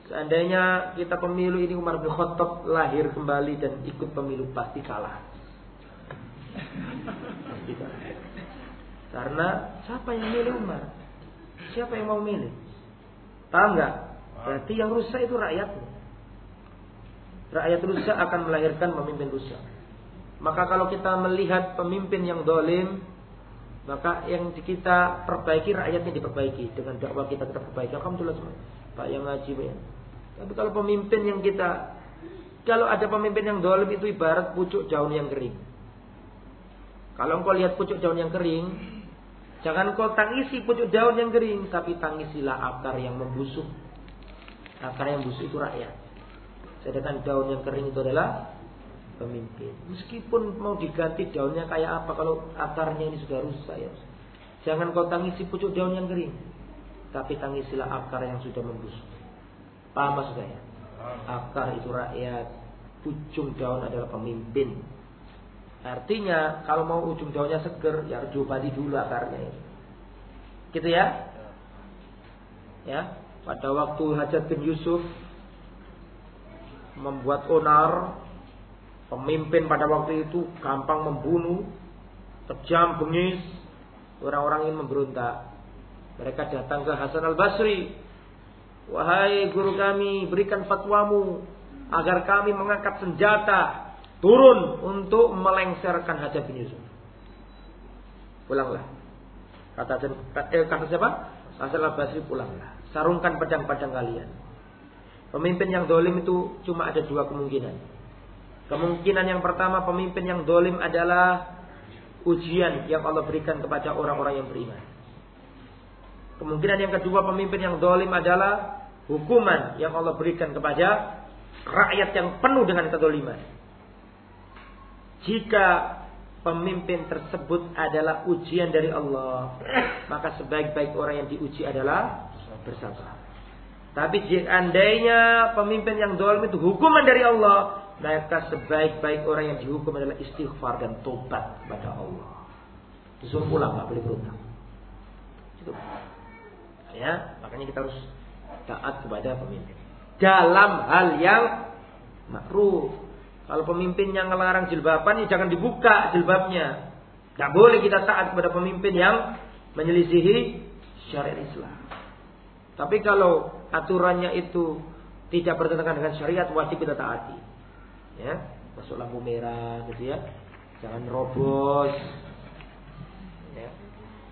Seandainya kita pemilu ini Umar bin Khattab lahir kembali dan ikut pemilu pasti kalah. Karena siapa yang milih Umar? Siapa yang mau milih? Paham nggak? Berarti yang rusak itu rakyat. Rakyat rusak akan melahirkan pemimpin rusak. Maka kalau kita melihat pemimpin yang dolim, maka yang kita perbaiki rakyatnya diperbaiki dengan dakwah kita kita perbaiki. Alhamdulillah semua. Pak yang ngaji ya. Tapi kalau pemimpin yang kita kalau ada pemimpin yang dolim itu ibarat pucuk daun yang kering. Kalau engkau lihat pucuk daun yang kering, Jangan kau tangisi pucuk daun yang kering, tapi tangisilah akar yang membusuk. Akar yang busuk itu rakyat. Sedangkan daun yang kering itu adalah pemimpin. Meskipun mau diganti daunnya kayak apa, kalau akarnya ini sudah rusak ya. Jangan kau tangisi pucuk daun yang kering, tapi tangisilah akar yang sudah membusuk. Paham maksudnya? Akar itu rakyat, ujung daun adalah pemimpin. Artinya kalau mau ujung daunnya seger ya harus diobati dulu akarnya. Gitu ya? Ya, pada waktu Hajat bin Yusuf membuat onar, pemimpin pada waktu itu gampang membunuh, kejam, bengis, orang-orang ingin memberontak. Mereka datang ke Hasan al Basri, wahai guru kami, berikan fatwamu agar kami mengangkat senjata turun untuk melengsarkan Hajjaj bin Yusuf. Pulanglah. Kata eh, kata siapa? Hasan al-Basri pulanglah. Sarungkan pedang-pedang kalian. Pemimpin yang dolim itu cuma ada dua kemungkinan. Kemungkinan yang pertama pemimpin yang dolim adalah ujian yang Allah berikan kepada orang-orang yang beriman. Kemungkinan yang kedua pemimpin yang dolim adalah hukuman yang Allah berikan kepada rakyat yang penuh dengan kedoliman. Jika pemimpin tersebut adalah ujian dari Allah, maka sebaik-baik orang yang diuji adalah bersabar. Tapi jika andainya pemimpin yang dolim itu hukuman dari Allah, maka sebaik-baik orang yang dihukum adalah istighfar dan tobat kepada Allah. Disuruh pulang, nggak boleh berulang. Itu. Ya, makanya kita harus taat kepada pemimpin. Dalam hal yang makruh. Kalau pemimpin yang ngelarang jilbaban, ya jangan dibuka jilbabnya. Tidak boleh kita taat kepada pemimpin yang menyelisihi syariat Islam. Tapi kalau aturannya itu tidak bertentangan dengan syariat, wajib kita taati. Ya, masuk lampu merah, gitu ya. Jangan robos. Ya.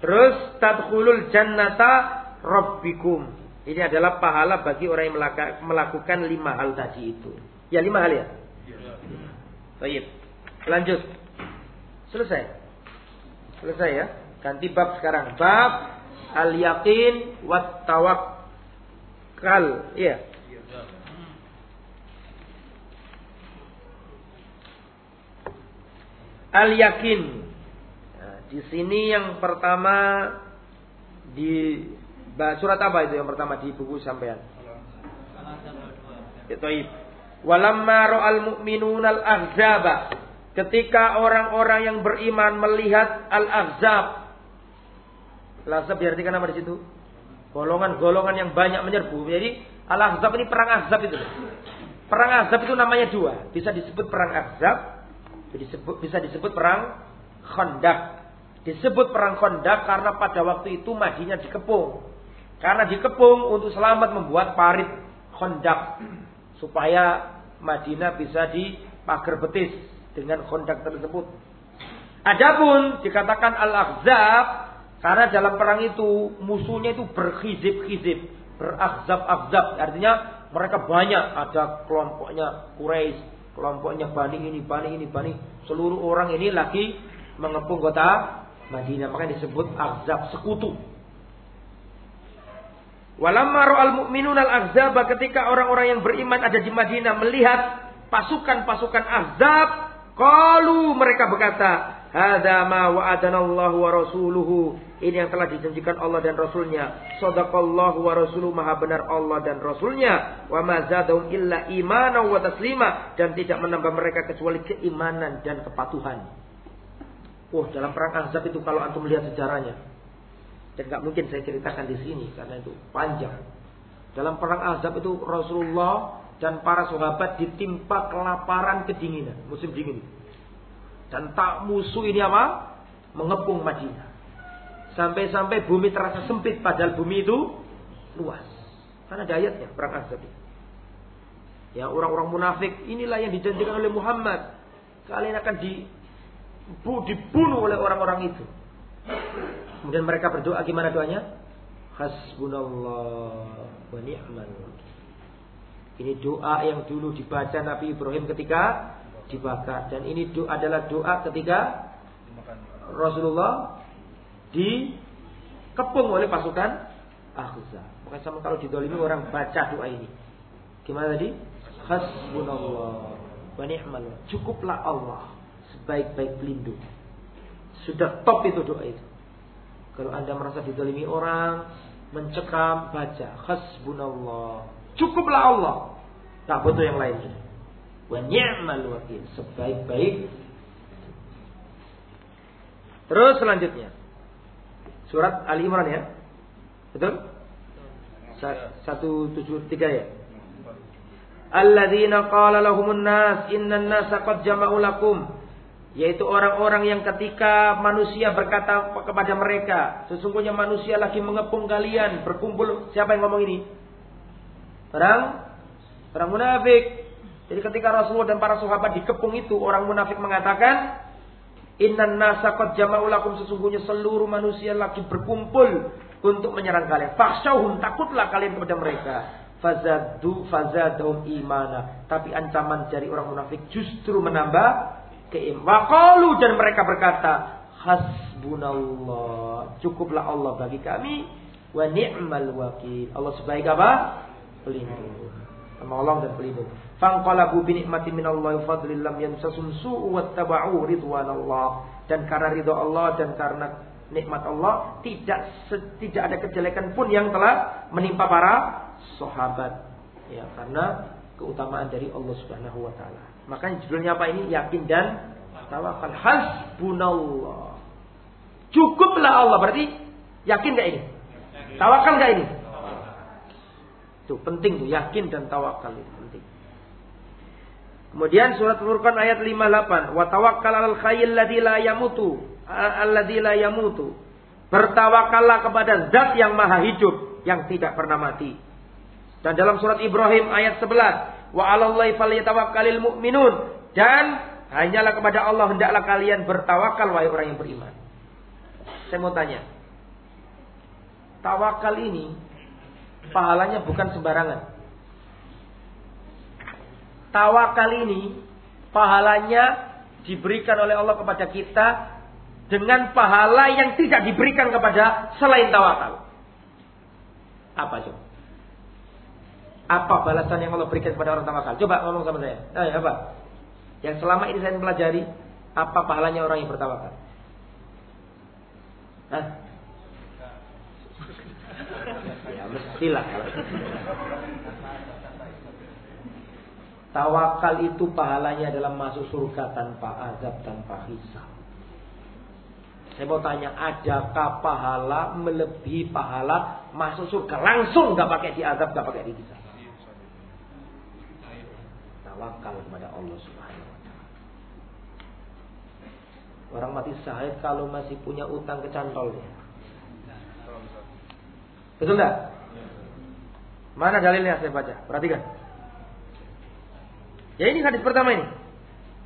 Terus tadkhulul jannata rabbikum. Ini adalah pahala bagi orang yang melakukan lima hal tadi itu. Ya lima hal ya. Iya. Baik. Lanjut. Selesai. Selesai ya. Ganti bab sekarang. Bab al yakin wat tawakkal. Iya. Al yakin. Nah, di sini yang pertama di surat apa itu yang pertama di buku sampean? Ya, Taib. Walamma ra'al mu'minun al-ahzaba. Ketika orang-orang yang beriman melihat al-ahzab. Al-ahzab diartikan apa di situ? Golongan-golongan yang banyak menyerbu. Jadi al-ahzab ini perang ahzab itu. Perang ahzab itu namanya dua. Bisa disebut perang ahzab. Bisa disebut perang khandak. Disebut perang khandak karena pada waktu itu Madinah dikepung. Karena dikepung untuk selamat membuat parit khandak supaya Madinah bisa dipagar betis dengan kondak tersebut. Adapun dikatakan al-ahzab karena dalam perang itu musuhnya itu berkhizib-khizib, berakzab-akzab. Artinya mereka banyak, ada kelompoknya Quraisy, kelompoknya Bani ini, Bani ini, Bani. Seluruh orang ini lagi mengepung kota Madinah. Makanya disebut akzab sekutu. Walamma ra'al mu'minun al-ahzaba ketika orang-orang yang beriman ada di Madinah melihat pasukan-pasukan ahzab, qalu mereka berkata, "Hadza ma wa'adana Allah wa rasuluhu." Ini yang telah dijanjikan Allah dan Rasulnya. Sadaqallahu wa rasuluhu maha benar Allah dan Rasulnya. Wa ma zadahum illa imana wa taslima. Dan tidak menambah mereka kecuali keimanan dan kepatuhan. Oh, dalam perang Ahzab itu kalau antum melihat sejarahnya. Dan nggak mungkin saya ceritakan di sini karena itu panjang. Dalam perang Azab itu Rasulullah dan para sahabat ditimpa kelaparan kedinginan, musim dingin. Dan tak musuh ini apa? Mengepung Madinah. Sampai-sampai bumi terasa sempit padahal bumi itu luas. Karena ada ayatnya perang Azab. Ya orang-orang munafik inilah yang dijanjikan oleh Muhammad. Kalian akan dibunuh oleh orang-orang itu. Kemudian mereka berdoa gimana doanya? Hasbunallah wa ni'mal Ini doa yang dulu dibaca Nabi Ibrahim ketika dibakar dan ini doa adalah doa ketika Rasulullah dikepung oleh pasukan Ahzab. Maka sama kalau didolimi orang baca doa ini. Gimana tadi? Hasbunallah wa ni'mal Cukuplah Allah sebaik-baik pelindung. Sudah top itu doa itu. Kalau Anda merasa didolimi orang, mencekam, baca hasbunallah. Cukuplah Allah. Tak butuh yang lain sudah. Wa ni'mal wakil. Sebaik-baik. Terus selanjutnya. Surat Ali Imran ya. Betul? Satu tujuh tiga ya. Alladzina qala lahumun nas innan nasa qad jama'u lakum yaitu orang-orang yang ketika manusia berkata kepada mereka, sesungguhnya manusia lagi mengepung kalian, berkumpul. Siapa yang ngomong ini? Orang orang munafik. Jadi ketika Rasulullah dan para sahabat dikepung itu, orang munafik mengatakan, Innan nasa qad jama'ulakum sesungguhnya seluruh manusia lagi berkumpul untuk menyerang kalian. Fakhshawhum takutlah kalian kepada mereka. Fazadu fazadahum imana. Tapi ancaman dari orang munafik justru menambah keim. dan mereka berkata, hasbunallah. Cukuplah Allah bagi kami. Wa ni'mal wakil. Allah sebaik apa? Pelindung. Penolong dan pelindung. Fangqalabu bi nikmatin minallahi fadlin lam yansasum su'u wattaba'u ridwanallah. Dan karena ridho Allah dan karena nikmat Allah tidak tidak ada kejelekan pun yang telah menimpa para sahabat. Ya, karena keutamaan dari Allah Subhanahu wa taala. Makanya judulnya apa ini? Yakin dan tawakal. Hasbunallah. Cukuplah Allah. Berarti yakin gak ini? Tawakal gak ini? Itu penting tuh. Yakin dan tawakal itu penting. Kemudian surat Furqan ayat 58. Wa tawakkal al khayyil ladzi la yamutu. Alladzi la yamutu. Bertawakallah kepada zat yang maha hidup. Yang tidak pernah mati. Dan dalam surat Ibrahim ayat 11 wa 'alallahi falyatawakkalul mu'minun dan hanyalah kepada Allah hendaklah kalian bertawakal wahai orang yang beriman. Saya mau tanya. Tawakal ini pahalanya bukan sembarangan. Tawakal ini pahalanya diberikan oleh Allah kepada kita dengan pahala yang tidak diberikan kepada selain tawakal. Apa coba? Apa balasan yang Allah berikan kepada orang tawakal? Coba ngomong sama saya. Eh, apa? Yang selama ini saya pelajari, Apa pahalanya orang yang bertawakal? Hah? Ya mestilah. Tawakal itu pahalanya adalah masuk surga tanpa azab, tanpa hisab. Saya mau tanya, adakah pahala melebihi pahala masuk surga langsung nggak pakai diazab, nggak pakai dihisab? Tawakal kepada Allah Subhanahu wa taala. Orang mati syahid kalau masih punya utang kecantolnya. Betul enggak? Mana dalilnya saya baca? Perhatikan. Ya ini hadis pertama ini.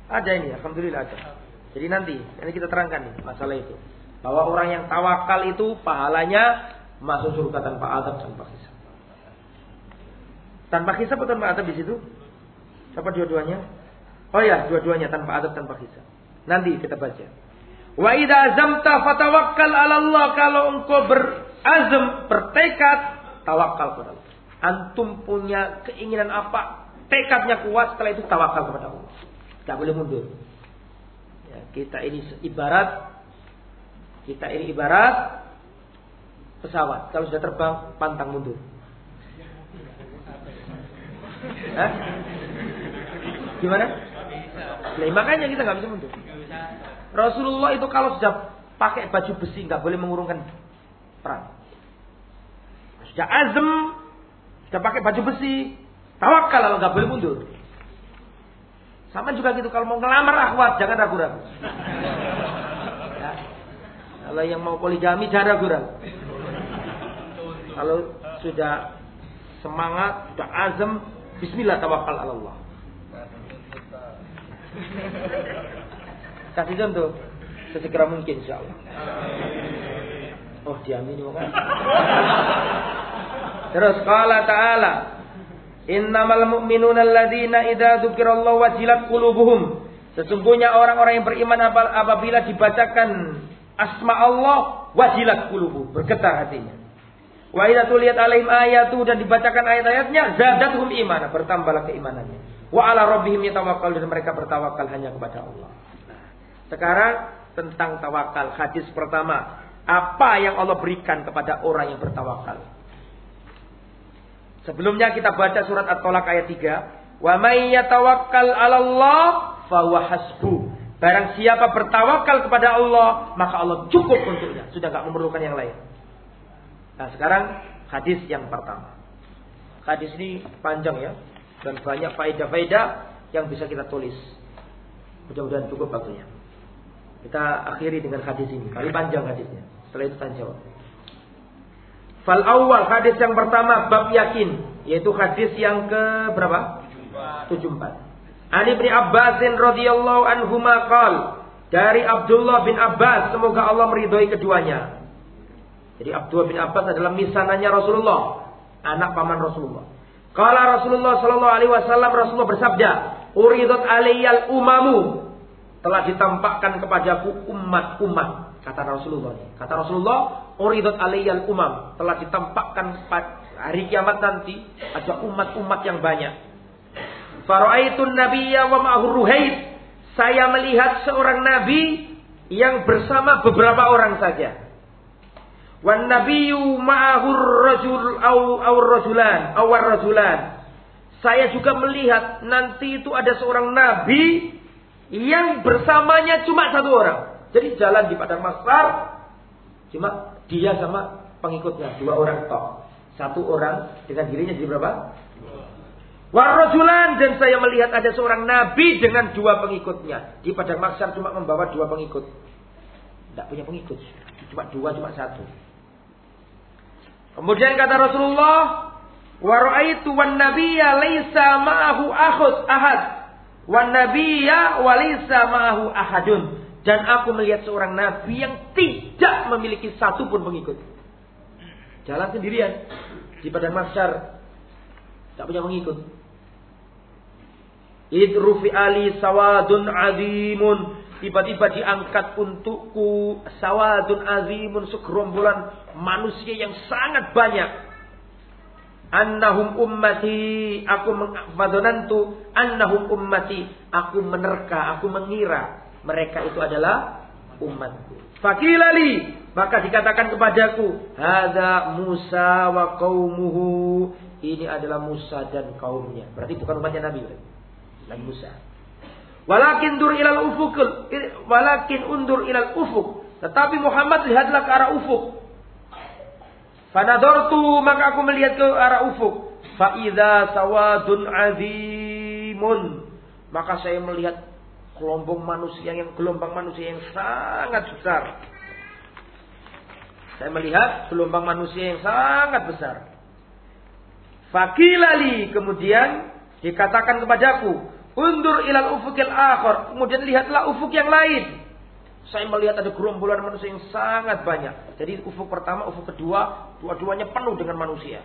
Ada ini, alhamdulillah ada. Jadi nanti, ini kita terangkan nih masalah itu. Bahwa orang yang tawakal itu pahalanya masuk surga tanpa adab, tanpa hisab. Tanpa hisab atau tanpa adab di situ? Apa dua-duanya? Oh ya, dua-duanya tanpa adab, tanpa hisab. Nanti kita baca. Wa idza azamta fatawakkal 'ala Allah kalau engkau berazam, bertekad, tawakal kepada Allah. Antum punya keinginan apa? Tekadnya kuat, setelah itu tawakal kepada Allah. Tidak boleh mundur. Ya, kita ini ibarat kita ini ibarat pesawat. Kalau sudah terbang, pantang mundur. Hah? Gimana? Nah, makanya kita nggak bisa mundur. Rasulullah itu kalau sudah pakai baju besi nggak boleh mengurungkan perang. Sudah azam, sudah pakai baju besi, tawakal kalau nggak boleh mundur. Sama juga gitu kalau mau ngelamar akhwat jangan ragu-ragu. Ya. Kalau yang mau poligami jangan ragu-ragu. Kalau sudah semangat, sudah azam, Bismillah tawakal Allah. Kasih contoh sesegera mungkin insya Allah. Oh diamin bukan? Terus qala ta'ala Innamal mu'minuna alladzina idza dzukirallahu wajilat qulubuhum. Sesungguhnya orang-orang yang beriman apabila dibacakan asma Allah wajilat qulubu, bergetar hatinya. Wa idza tuliyat alaihim ayatu dan dibacakan ayat-ayatnya zadatuhum imana, bertambahlah keimanannya. Wa ala rabbihim yatawakkalun dan mereka bertawakal hanya kepada Allah. Sekarang tentang tawakal hadis pertama, apa yang Allah berikan kepada orang yang bertawakal? Sebelumnya kita baca surat At-Tolak ayat 3. Wa may yatawakkal 'ala Allah fahuwa hasbu. Barang siapa bertawakal kepada Allah, maka Allah cukup untuknya. Sudah nggak memerlukan yang lain. Nah, sekarang hadis yang pertama. Hadis ini panjang ya dan banyak faedah-faedah yang bisa kita tulis. Mudah-mudahan cukup waktunya. Kita akhiri dengan hadis ini. Kali panjang hadisnya. Setelah itu tanya jawab. Fal awal hadis yang pertama bab yakin yaitu hadis yang ke berapa? 74. Ali bin Abbasin radhiyallahu anhu maqal dari Abdullah bin Abbas semoga Allah meridhoi keduanya. Jadi Abdullah bin Abbas adalah misananya Rasulullah, anak paman Rasulullah. Kala Rasulullah sallallahu alaihi wasallam Rasulullah bersabda, "Uridat aliyal umamu." Telah ditampakkan kepadaku umat-umat kata Rasulullah. Kata Rasulullah, uridat alayyal umam. Telah ditampakkan hari kiamat nanti ada umat-umat yang banyak. Faraaitun nabiyya wa ma'hur Saya melihat seorang nabi yang bersama beberapa orang saja. Wan nabiyyu ma'ahur rajul au au rajulan, rajulan. Saya juga melihat nanti itu ada seorang nabi yang bersamanya cuma satu orang. Jadi jalan di padang masar cuma dia sama pengikutnya dua orang tok. Satu orang dengan dirinya jadi berapa? Warajulan dan saya melihat ada seorang nabi dengan dua pengikutnya. Di padang maksar cuma membawa dua pengikut. Tidak punya pengikut. Cuma dua, cuma satu. Kemudian kata Rasulullah, wa raaitu wan nabiyya laisa ma'ahu akhud ahad. Wan nabiyya wa laisa ma'ahu ahadun. Dan aku melihat seorang nabi yang tidak memiliki satu pun pengikut. Jalan sendirian di padang mahsyar. Tak punya pengikut. Idrufi ali sawadun azimun. Tiba-tiba diangkat untukku sawadun azimun segerombolan manusia yang sangat banyak. Annahum ummati, aku mengfadonantu annahum ummati, aku menerka, aku mengira mereka itu adalah umatku. Fakilali maka dikatakan kepadaku, "Hadza Musa wa qaumuhu." Ini adalah Musa dan kaumnya. Berarti bukan umatnya Nabi, Nabi Musa. Walakin dur ilal ufuk, walakin undur ilal ufuk. Tetapi Muhammad lihatlah ke arah ufuk. Fanadortu maka aku melihat ke arah ufuk. Faida sawadun azimun. Maka saya melihat kelompok manusia yang gelombang manusia yang sangat besar. Saya melihat gelombang manusia yang sangat besar. Fakilali kemudian dikatakan kepadaku, undur ilal ufukil akhir. Kemudian lihatlah ufuk yang lain. Saya melihat ada gerombolan manusia yang sangat banyak. Jadi ufuk pertama, ufuk kedua, dua-duanya penuh dengan manusia.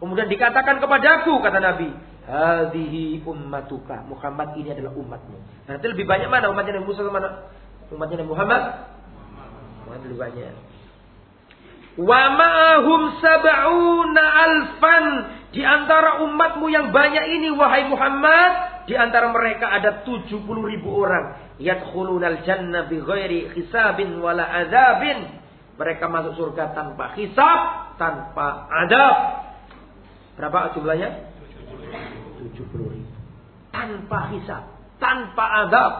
Kemudian dikatakan kepadaku, kata Nabi, Hadihi ummatuka. Muhammad ini adalah umatmu. Berarti lebih banyak mana umatnya Nabi Musa mana? Umatnya Nabi Muhammad? Muhammad lebih banyak. Wa ma'ahum sab'una alfan. Di antara umatmu yang banyak ini, wahai Muhammad. Di antara mereka ada 70 ribu orang. Yadkhulunal jannah bi ghairi hisabin wala azabin. Mereka masuk surga tanpa hisab, tanpa adab. Berapa jumlahnya? 70 ribu. Tanpa hisab. Tanpa adab.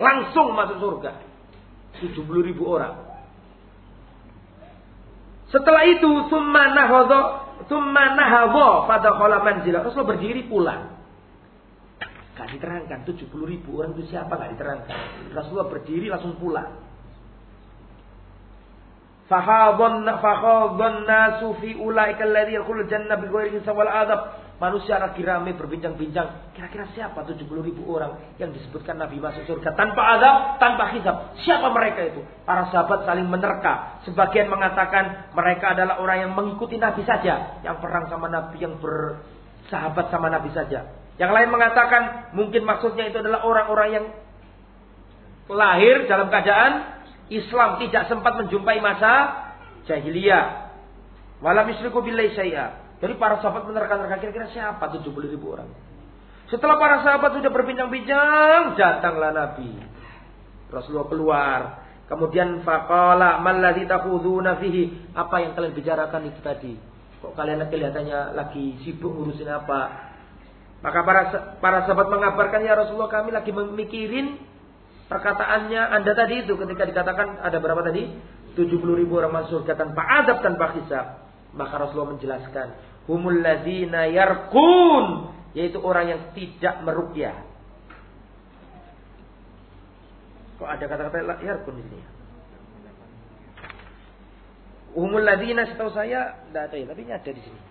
Langsung masuk surga. 70 ribu orang. Setelah itu, summa nahadha, summa nahadha pada kolam manzilah. Rasulullah berdiri pulang. Gak diterangkan, 70 ribu orang itu siapa gak diterangkan. Rasulullah berdiri langsung pulang. Fahadhan nasu fi ulaika alladhi yadkhulul jannah bighairi hisab wal adab. Manusia lagi ramai berbincang-bincang. Kira-kira siapa 70 ribu orang yang disebutkan Nabi masuk surga tanpa adab, tanpa hisab. Siapa mereka itu? Para sahabat saling menerka. Sebagian mengatakan mereka adalah orang yang mengikuti Nabi saja. Yang perang sama Nabi, yang bersahabat sama Nabi saja. Yang lain mengatakan mungkin maksudnya itu adalah orang-orang yang lahir dalam keadaan Islam tidak sempat menjumpai masa jahiliyah. Walam yusriku billahi syai'a. Jadi para sahabat menerka-nerka kira-kira siapa 70 ribu orang. Setelah para sahabat sudah berbincang-bincang, datanglah Nabi. Rasulullah keluar. Kemudian faqala malladzi takhuduna fihi? Apa yang kalian bicarakan itu tadi? Kok kalian kelihatannya lagi sibuk ngurusin apa? Maka para para sahabat mengabarkan ya Rasulullah kami lagi memikirin perkataannya Anda tadi itu ketika dikatakan ada berapa tadi? 70 ribu orang masuk surga tanpa adab tanpa hisab. Maka Rasulullah menjelaskan, humul yarqun, yaitu orang yang tidak meruqyah. Kok ada kata-kata yarqun di sini? Humul ladzina setahu saya tidak ada ya, tapi ini ada di sini.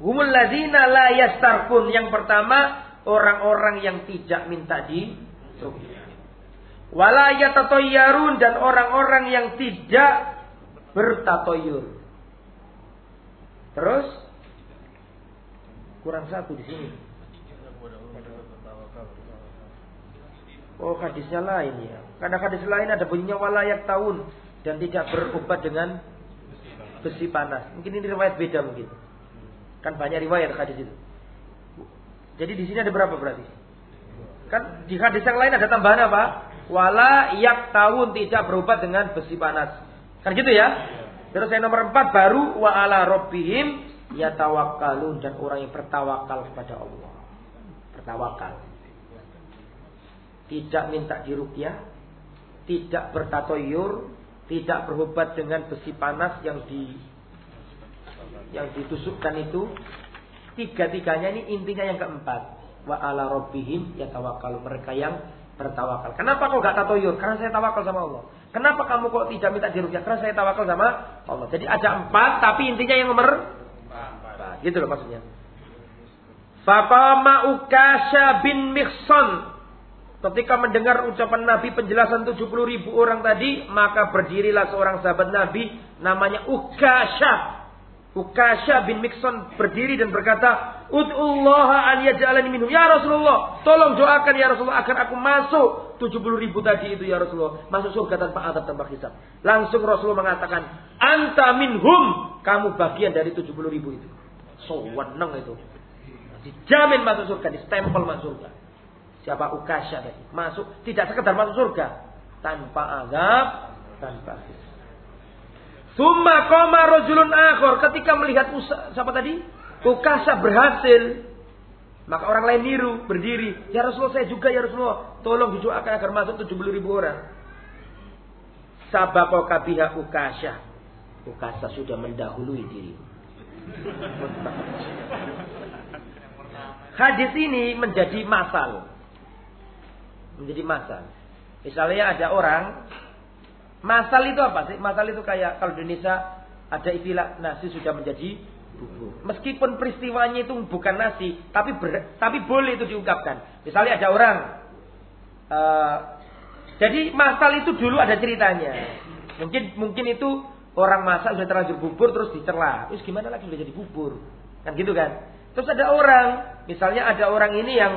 Humul ladzina la yastarqun. Yang pertama, orang-orang yang tidak minta di. Wala yatatoyarun dan orang-orang yang tidak bertatoyur. Terus kurang satu di sini. Oh hadisnya lain ya. Karena hadis lain ada bunyinya walayak tahun dan tidak berobat dengan besi panas. Mungkin ini riwayat beda mungkin. Kan banyak riwayat hadis itu. Jadi di sini ada berapa berarti? Kan di hadis yang lain ada tambahan apa? Wala yak tahun tidak berobat dengan besi panas. Kan gitu ya? Terus yang nomor empat baru wa ala rabbihim yatawakkalun dan orang yang bertawakal kepada Allah. Bertawakal. Tidak minta dirukyah, tidak bertatoyur, tidak berobat dengan besi panas yang di yang ditusukkan itu. Tiga-tiganya ini intinya yang keempat. Wa ala rabbihim yatawakkalun mereka yang bertawakal. Kenapa kok gak tatoyur? Karena saya tawakal sama Allah. Kenapa kamu kok tidak minta dirukyah? Karena saya tawakal sama Allah. Jadi ada empat, tapi intinya yang nomor empat. Gitu loh maksudnya. Faqama Ukasha bin Mihsan. Ketika mendengar ucapan Nabi penjelasan 70 ribu orang tadi, maka berdirilah seorang sahabat Nabi namanya Ukasha Ukasha bin Mikson berdiri dan berkata, Ud'ullaha an yaj'alani minhum. Ya Rasulullah, tolong doakan ya Rasulullah agar aku masuk 70 ribu tadi itu ya Rasulullah. Masuk surga tanpa adab, tanpa hisab. Langsung Rasulullah mengatakan, Anta minhum. Kamu bagian dari 70 ribu itu. So, weneng itu. Dijamin masuk surga, di stempel masuk surga. Siapa Ukasha tadi? Masuk, tidak sekedar masuk surga. Tanpa azab, tanpa hisab. Summa koma rojulun akhor. Ketika melihat Musa, siapa tadi? Ukasha berhasil. Maka orang lain niru, berdiri. Ya Rasulullah saya juga ya Rasulullah. Tolong didoakan agar masuk 70 ribu orang. Sabako kabiha Ukasha. Ukasha sudah mendahului diri. Hadis ini menjadi masal menjadi masal. Misalnya ada orang, masal itu apa sih? Masal itu kayak kalau di Indonesia ada istilah nasi sudah menjadi bubur. Meskipun peristiwanya itu bukan nasi, tapi ber, tapi boleh itu diungkapkan. Misalnya ada orang, uh, jadi masal itu dulu ada ceritanya. Mungkin mungkin itu orang masak sudah terlanjur bubur terus dicerlah. Terus gimana lagi sudah jadi bubur? Kan gitu kan? Terus ada orang, misalnya ada orang ini yang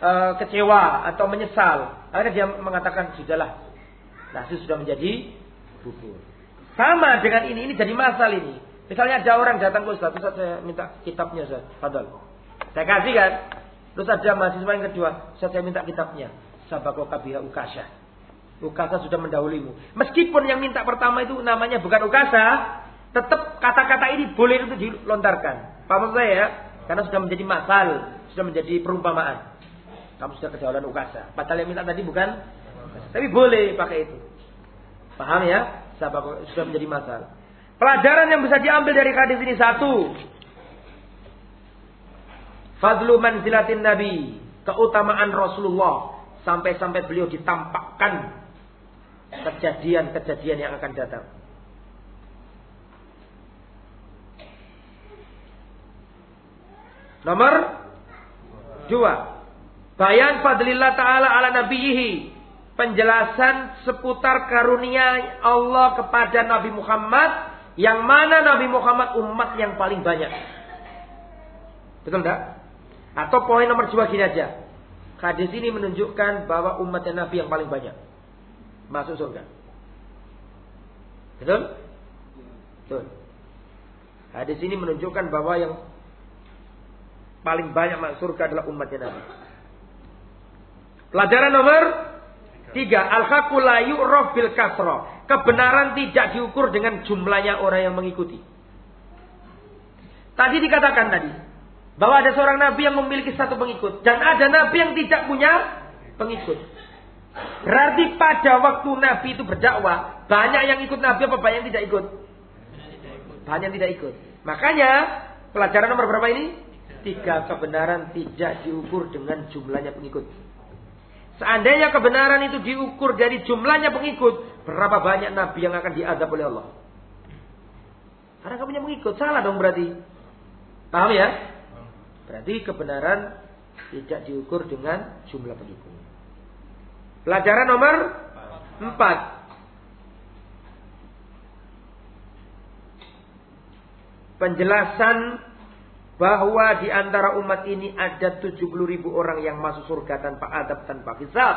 uh, kecewa atau menyesal. Akhirnya dia mengatakan sudahlah, nasi sudah menjadi bubur. Sama dengan ini, ini jadi masal ini. Misalnya ada orang datang ke Ustaz, Ustaz saya minta kitabnya Ustaz, Fadal. Saya kasih kan. Terus ada mahasiswa yang kedua, Ustaz saya minta kitabnya. Sabako kabiha ukasha. Ukasa sudah mendahulimu. Meskipun yang minta pertama itu namanya bukan Ukasa, tetap kata-kata ini boleh itu dilontarkan. Paham saya ya? Karena sudah menjadi masal, sudah menjadi perumpamaan. Kamu sudah kedahuan ukasa. Padahal yang minta tadi bukan. Tapi boleh pakai itu. Paham ya? Siapa sudah menjadi masalah. Pelajaran yang bisa diambil dari hadis ini satu. Fadlu manzilatin Nabi. Keutamaan Rasulullah. Sampai-sampai beliau ditampakkan kejadian-kejadian yang akan datang. Nomor dua. Bayan fadlillah ta'ala ala nabiyihi. Penjelasan seputar karunia Allah kepada Nabi Muhammad. Yang mana Nabi Muhammad umat yang paling banyak. Betul tak? Atau poin nomor dua gini aja. Hadis ini menunjukkan bahwa umatnya Nabi yang paling banyak. Masuk surga. Betul? Betul. Hadis ini menunjukkan bahwa yang paling banyak masuk surga adalah umatnya Nabi. Pelajaran nomor tiga. Al-haqu la yu'raf bil kasro. Kebenaran tidak diukur dengan jumlahnya orang yang mengikuti. Tadi dikatakan tadi. Bahwa ada seorang nabi yang memiliki satu pengikut. Dan ada nabi yang tidak punya pengikut. Berarti pada waktu nabi itu berdakwah. Banyak yang ikut nabi apa banyak yang tidak ikut? Banyak yang tidak ikut. Makanya pelajaran nomor berapa ini? Tiga kebenaran tidak diukur dengan jumlahnya pengikut. Seandainya kebenaran itu diukur dari jumlahnya pengikut, berapa banyak nabi yang akan diadab oleh Allah? Karena kamu punya pengikut, salah dong berarti. Paham ya? Berarti kebenaran tidak diukur dengan jumlah pengikut. Pelajaran nomor 4. Penjelasan bahwa di antara umat ini ada 70 ribu orang yang masuk surga tanpa adab, tanpa hisab.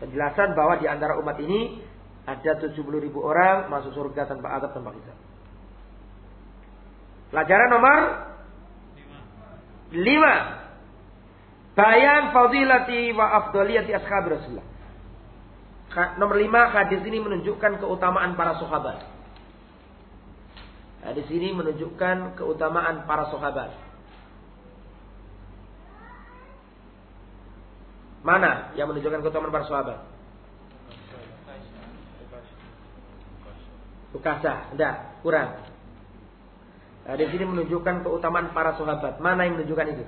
Penjelasan bahwa di antara umat ini ada 70 ribu orang masuk surga tanpa adab, tanpa hisab. Pelajaran nomor 5. Bayan fadilati wa afdaliyati ashab Rasulullah. Nomor 5 hadis ini menunjukkan keutamaan para sahabat. Nah, di sini menunjukkan keutamaan para sahabat. Mana yang menunjukkan keutamaan para sahabat? Ukasa, enggak, kurang. Nah, di sini menunjukkan keutamaan para sahabat. Mana yang menunjukkan itu?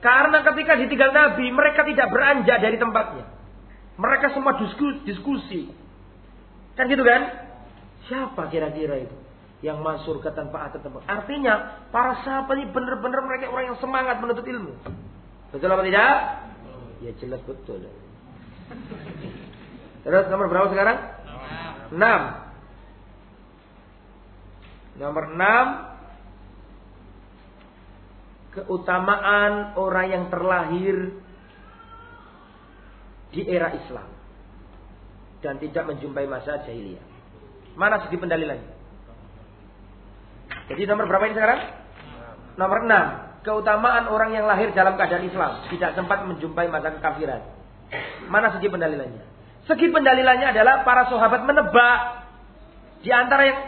Karena ketika ditinggal Nabi, mereka tidak beranjak dari tempatnya. Mereka semua diskusi. Kan gitu kan? Siapa kira-kira itu? Yang masuk ke tanpa atap tempat. Artinya, para sahabat ini benar-benar mereka orang yang semangat menuntut ilmu. Betul apa tidak? Ya jelas betul. Terus nomor berapa sekarang? 6. Nomor 6 keutamaan orang yang terlahir di era Islam dan tidak menjumpai masa jahiliyah. Mana segi pendalilannya? Jadi nomor berapa ini sekarang? Nomor 6. keutamaan orang yang lahir dalam keadaan Islam. Tidak sempat menjumpai masa kekafiran. Mana segi pendalilannya? Segi pendalilannya adalah para sahabat menebak. Di antara yang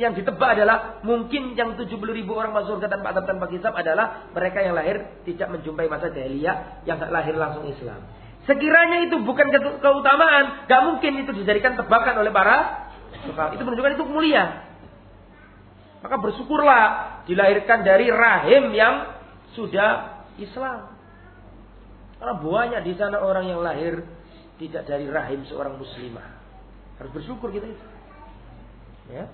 yang ditebak adalah mungkin yang 70 ribu orang masuk surga tanpa adab tanpa kisah adalah mereka yang lahir tidak menjumpai masa jahiliyah yang lahir langsung Islam. Sekiranya itu bukan keutamaan, gak mungkin itu dijadikan tebakan oleh para Itu menunjukkan itu mulia. Maka bersyukurlah dilahirkan dari rahim yang sudah Islam. Karena banyak di sana orang yang lahir tidak dari rahim seorang muslimah. Harus bersyukur kita itu. Ya.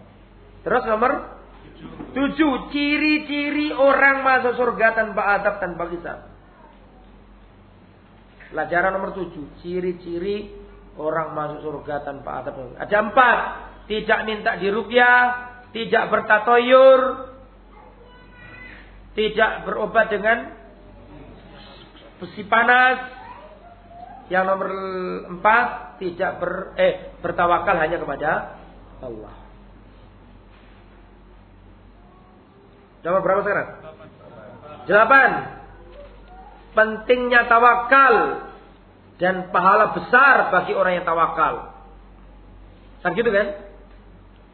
Terus nomor tujuh, ciri-ciri orang masuk surga tanpa adab, tanpa kisah. Pelajaran nomor tujuh, ciri-ciri orang masuk surga tanpa adab. Ada empat, tidak minta dirukyah, tidak bertatoyur, tidak berobat dengan besi panas. Yang nomor empat, tidak ber, eh, bertawakal hanya kepada Allah. Nomor berapa sekarang? Delapan pentingnya tawakal dan pahala besar bagi orang yang tawakal. Kan gitu kan?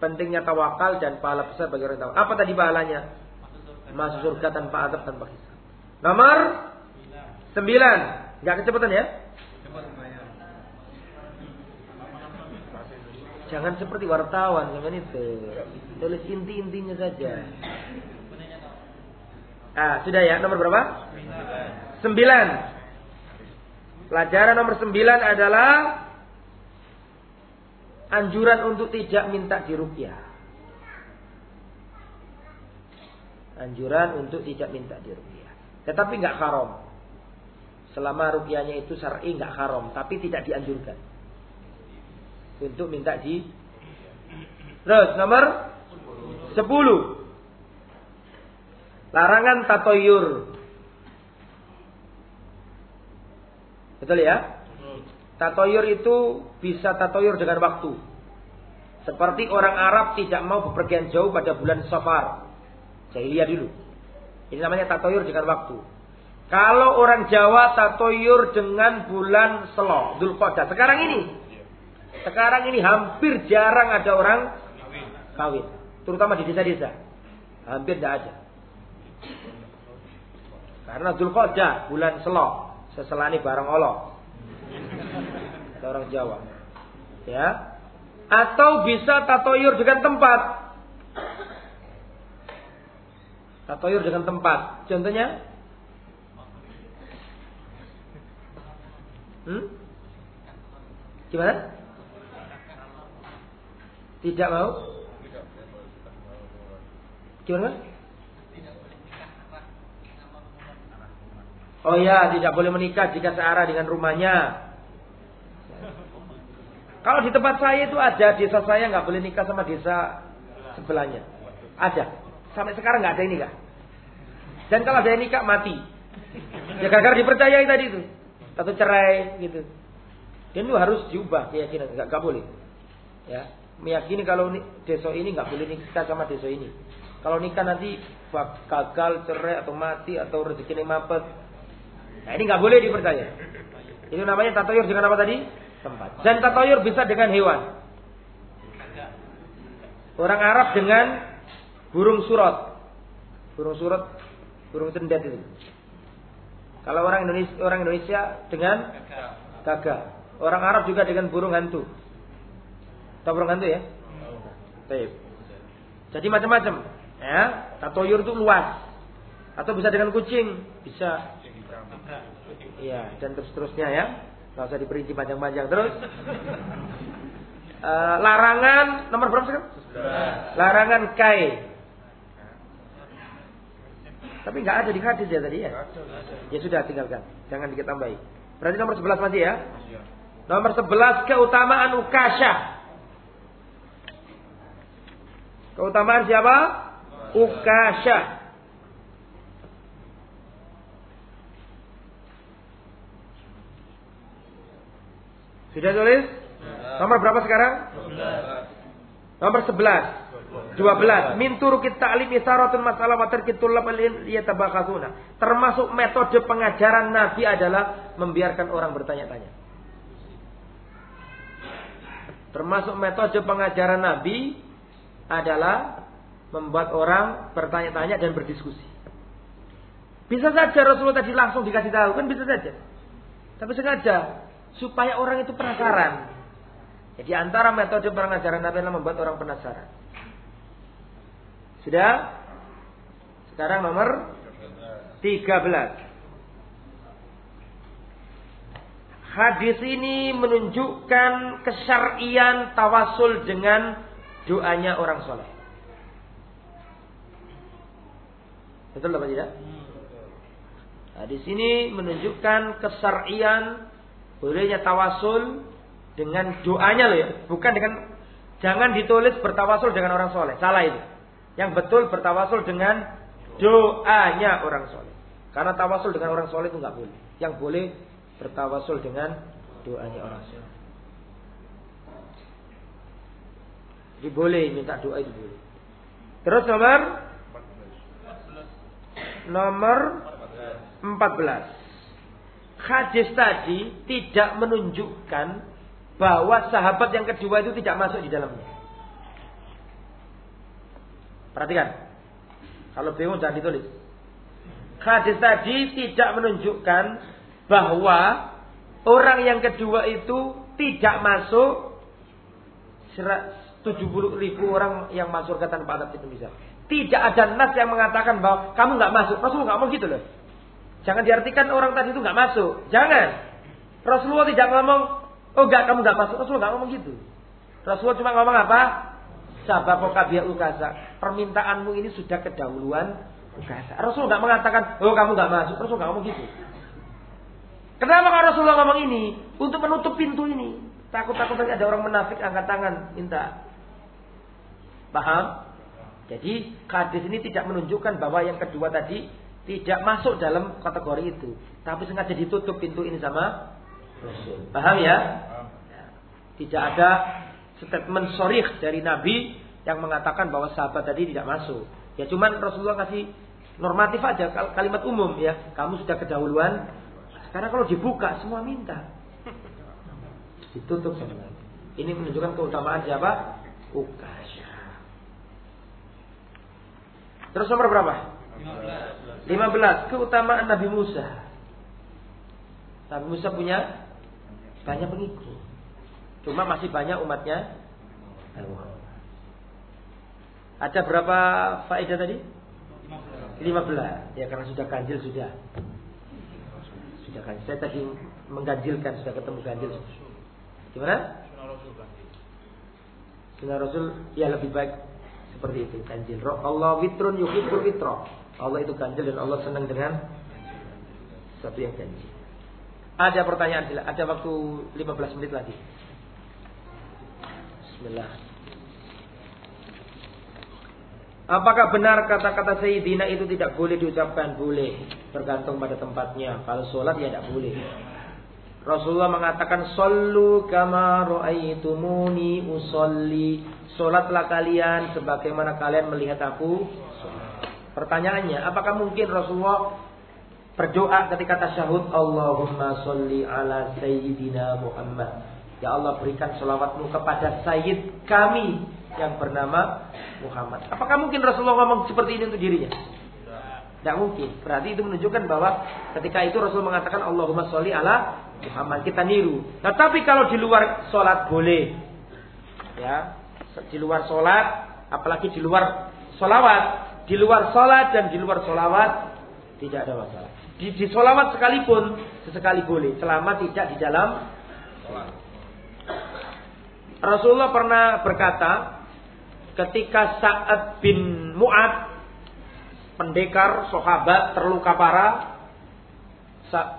Pentingnya tawakal dan pahala besar bagi orang tawakal. Apa tadi pahalanya? Masuk surga tanpa adab tanpa hisab. Nomor sembilan. Gak kecepatan ya? Jangan seperti wartawan, jangan itu. Tulis inti-intinya saja. Ah, sudah ya. Nomor berapa? Sembilan. Pelajaran nomor sembilan adalah anjuran untuk tidak minta dirukyah. Anjuran untuk tidak minta dirukyah. Tetapi nggak haram. Selama rukyahnya itu syar'i nggak haram, tapi tidak dianjurkan. Untuk minta di Terus nomor sepuluh Larangan tatoyur. Betul ya? Tatoyur itu bisa tatoyur dengan waktu. Seperti orang Arab tidak mau bepergian jauh pada bulan Safar. Jahiliyah dulu. Ini namanya tatoyur dengan waktu. Kalau orang Jawa tatoyur dengan bulan Selo, Dzulqa'dah. Sekarang ini. Sekarang ini hampir jarang ada orang kawin. Terutama di desa-desa. Hampir tidak ada. Karena Dzulqa'dah, bulan Selo seselani barang Allah. Orang Jawa. Ya. Atau bisa tatoyur dengan tempat. Tatoyur dengan tempat. Contohnya? Hmm? Gimana? Tidak mau? Gimana? Oh ya, tidak boleh menikah jika searah dengan rumahnya. Kalau di tempat saya itu ada desa saya nggak boleh nikah sama desa sebelahnya. Ada. Sampai sekarang nggak ada yang nikah. Dan kalau ada nikah mati. Ya gara-gara dipercayai tadi itu. Satu cerai gitu. Dan itu harus diubah keyakinan. Nggak, nggak boleh. Ya, meyakini kalau desa ini nggak boleh nikah sama desa ini. Kalau nikah nanti gagal cerai atau mati atau rezeki yang mapet Nah ini nggak boleh dipercaya. Itu namanya tatoyur dengan apa tadi? Tempat. Dan tatoyur bisa dengan hewan. Orang Arab dengan burung surat. Burung surat, burung cendet itu. Kalau orang Indonesia, orang Indonesia dengan gagak. Orang Arab juga dengan burung hantu. Tahu burung hantu ya? Taib. Jadi macam-macam. Ya, tatoyur itu luas. Atau bisa dengan kucing, bisa Iya, dan terus terusnya ya. Gak usah diperinci panjang-panjang terus. Uh, larangan nomor berapa sekarang? Larangan kai. Tapi nggak ada di hadis ya tadi ya. Ya sudah tinggalkan, jangan dikit tambahi. Berarti nomor 11 masih ya? Nomor 11 keutamaan ukasha. Keutamaan siapa? Ukasha. Sudah tulis? Nomor berapa sekarang? 11. Nomor 11. 12. Min turukit ta'lim isaratun masalah wa tarkit tulab yatabakasuna. Termasuk metode pengajaran Nabi adalah membiarkan orang bertanya-tanya. Termasuk metode pengajaran Nabi adalah membuat orang bertanya-tanya dan berdiskusi. Bisa saja Rasulullah tadi langsung dikasih tahu kan bisa saja. Tapi sengaja supaya orang itu penasaran. Jadi antara metode pengajaran Nabi adalah membuat orang penasaran. Sudah? Sekarang nomor 13. Hadis ini menunjukkan kesyarian tawasul dengan doanya orang soleh. Betul apa tidak? Hadis ini menunjukkan kesyarian bolehnya tawasul dengan doanya loh ya, bukan dengan jangan ditulis bertawasul dengan orang soleh, salah itu. Yang betul bertawasul dengan doanya orang soleh. Karena tawasul dengan orang soleh itu nggak boleh. Yang boleh bertawasul dengan doanya orang soleh. Jadi boleh minta doa itu boleh. Terus nomor nomor 14. Hadis tadi tidak menunjukkan bahwa sahabat yang kedua itu tidak masuk di dalamnya. Perhatikan. Kalau bingung jangan ditulis. Hadis tadi tidak menunjukkan bahwa orang yang kedua itu tidak masuk 70 ribu orang yang masuk ke tanpa adab itu bisa. Tidak ada nas yang mengatakan bahwa kamu nggak masuk. Rasul nggak mau gitu loh. Jangan diartikan orang tadi itu nggak masuk. Jangan. Rasulullah tidak ngomong, oh enggak kamu nggak masuk. Rasulullah nggak ngomong gitu. Rasulullah cuma ngomong apa? Sabakoka biya ukasa. Permintaanmu ini sudah kedahuluan ukasa. Rasul nggak mengatakan, oh kamu nggak masuk. Rasul nggak ngomong gitu. Kenapa kalau Rasulullah ngomong ini? Untuk menutup pintu ini. Takut-takut nanti ada orang menafik angkat tangan minta. Paham? Jadi hadis ini tidak menunjukkan bahwa yang kedua tadi tidak masuk dalam kategori itu. Tapi sengaja ditutup pintu ini sama Rasul. Paham ya? Tidak ada statement sorih dari Nabi yang mengatakan bahwa sahabat tadi tidak masuk. Ya cuman Rasulullah kasih normatif aja kalimat umum ya. Kamu sudah kedahuluan. Karena kalau dibuka semua minta. Ditutup sama Nabi. Ini menunjukkan keutamaan siapa? Ukasha. Terus nomor berapa? 15. 15. Keutamaan Nabi Musa. Nabi Musa punya banyak pengikut. Cuma masih banyak umatnya Ada berapa faedah tadi? 15. Ya karena sudah ganjil sudah. Sudah ganjil. Saya tadi mengganjilkan sudah ketemu ganjil. Gimana? Sunnah Rasul ya lebih baik seperti itu ganjil. Allah witrun yuhibbul witro. Allah itu ganjil dan Allah senang dengan sesuatu yang ganjil. Ada pertanyaan sila. Ada waktu 15 menit lagi. Bismillah. Apakah benar kata-kata Sayyidina itu tidak boleh diucapkan? Boleh. Tergantung pada tempatnya. Kalau sholat ya tidak boleh. Rasulullah mengatakan Sallu kama usolli Sholatlah kalian sebagaimana kalian melihat aku Pertanyaannya, apakah mungkin Rasulullah berdoa ketika tasyahud Allahumma sholli ala sayyidina Muhammad. Ya Allah berikan sholawatmu kepada sayyid kami yang bernama Muhammad. Apakah mungkin Rasulullah ngomong seperti ini untuk dirinya? Tidak mungkin. Berarti itu menunjukkan bahwa ketika itu Rasul mengatakan Allahumma sholli ala Muhammad. Kita niru. Nah, kalau di luar sholat boleh. Ya, di luar sholat, apalagi di luar sholawat, di luar sholat dan di luar sholawat tidak ada masalah. Di, di sholawat sekalipun sesekali boleh selama tidak di dalam sholat. Rasulullah pernah berkata ketika Sa'ad bin Mu'ad pendekar sahabat terluka parah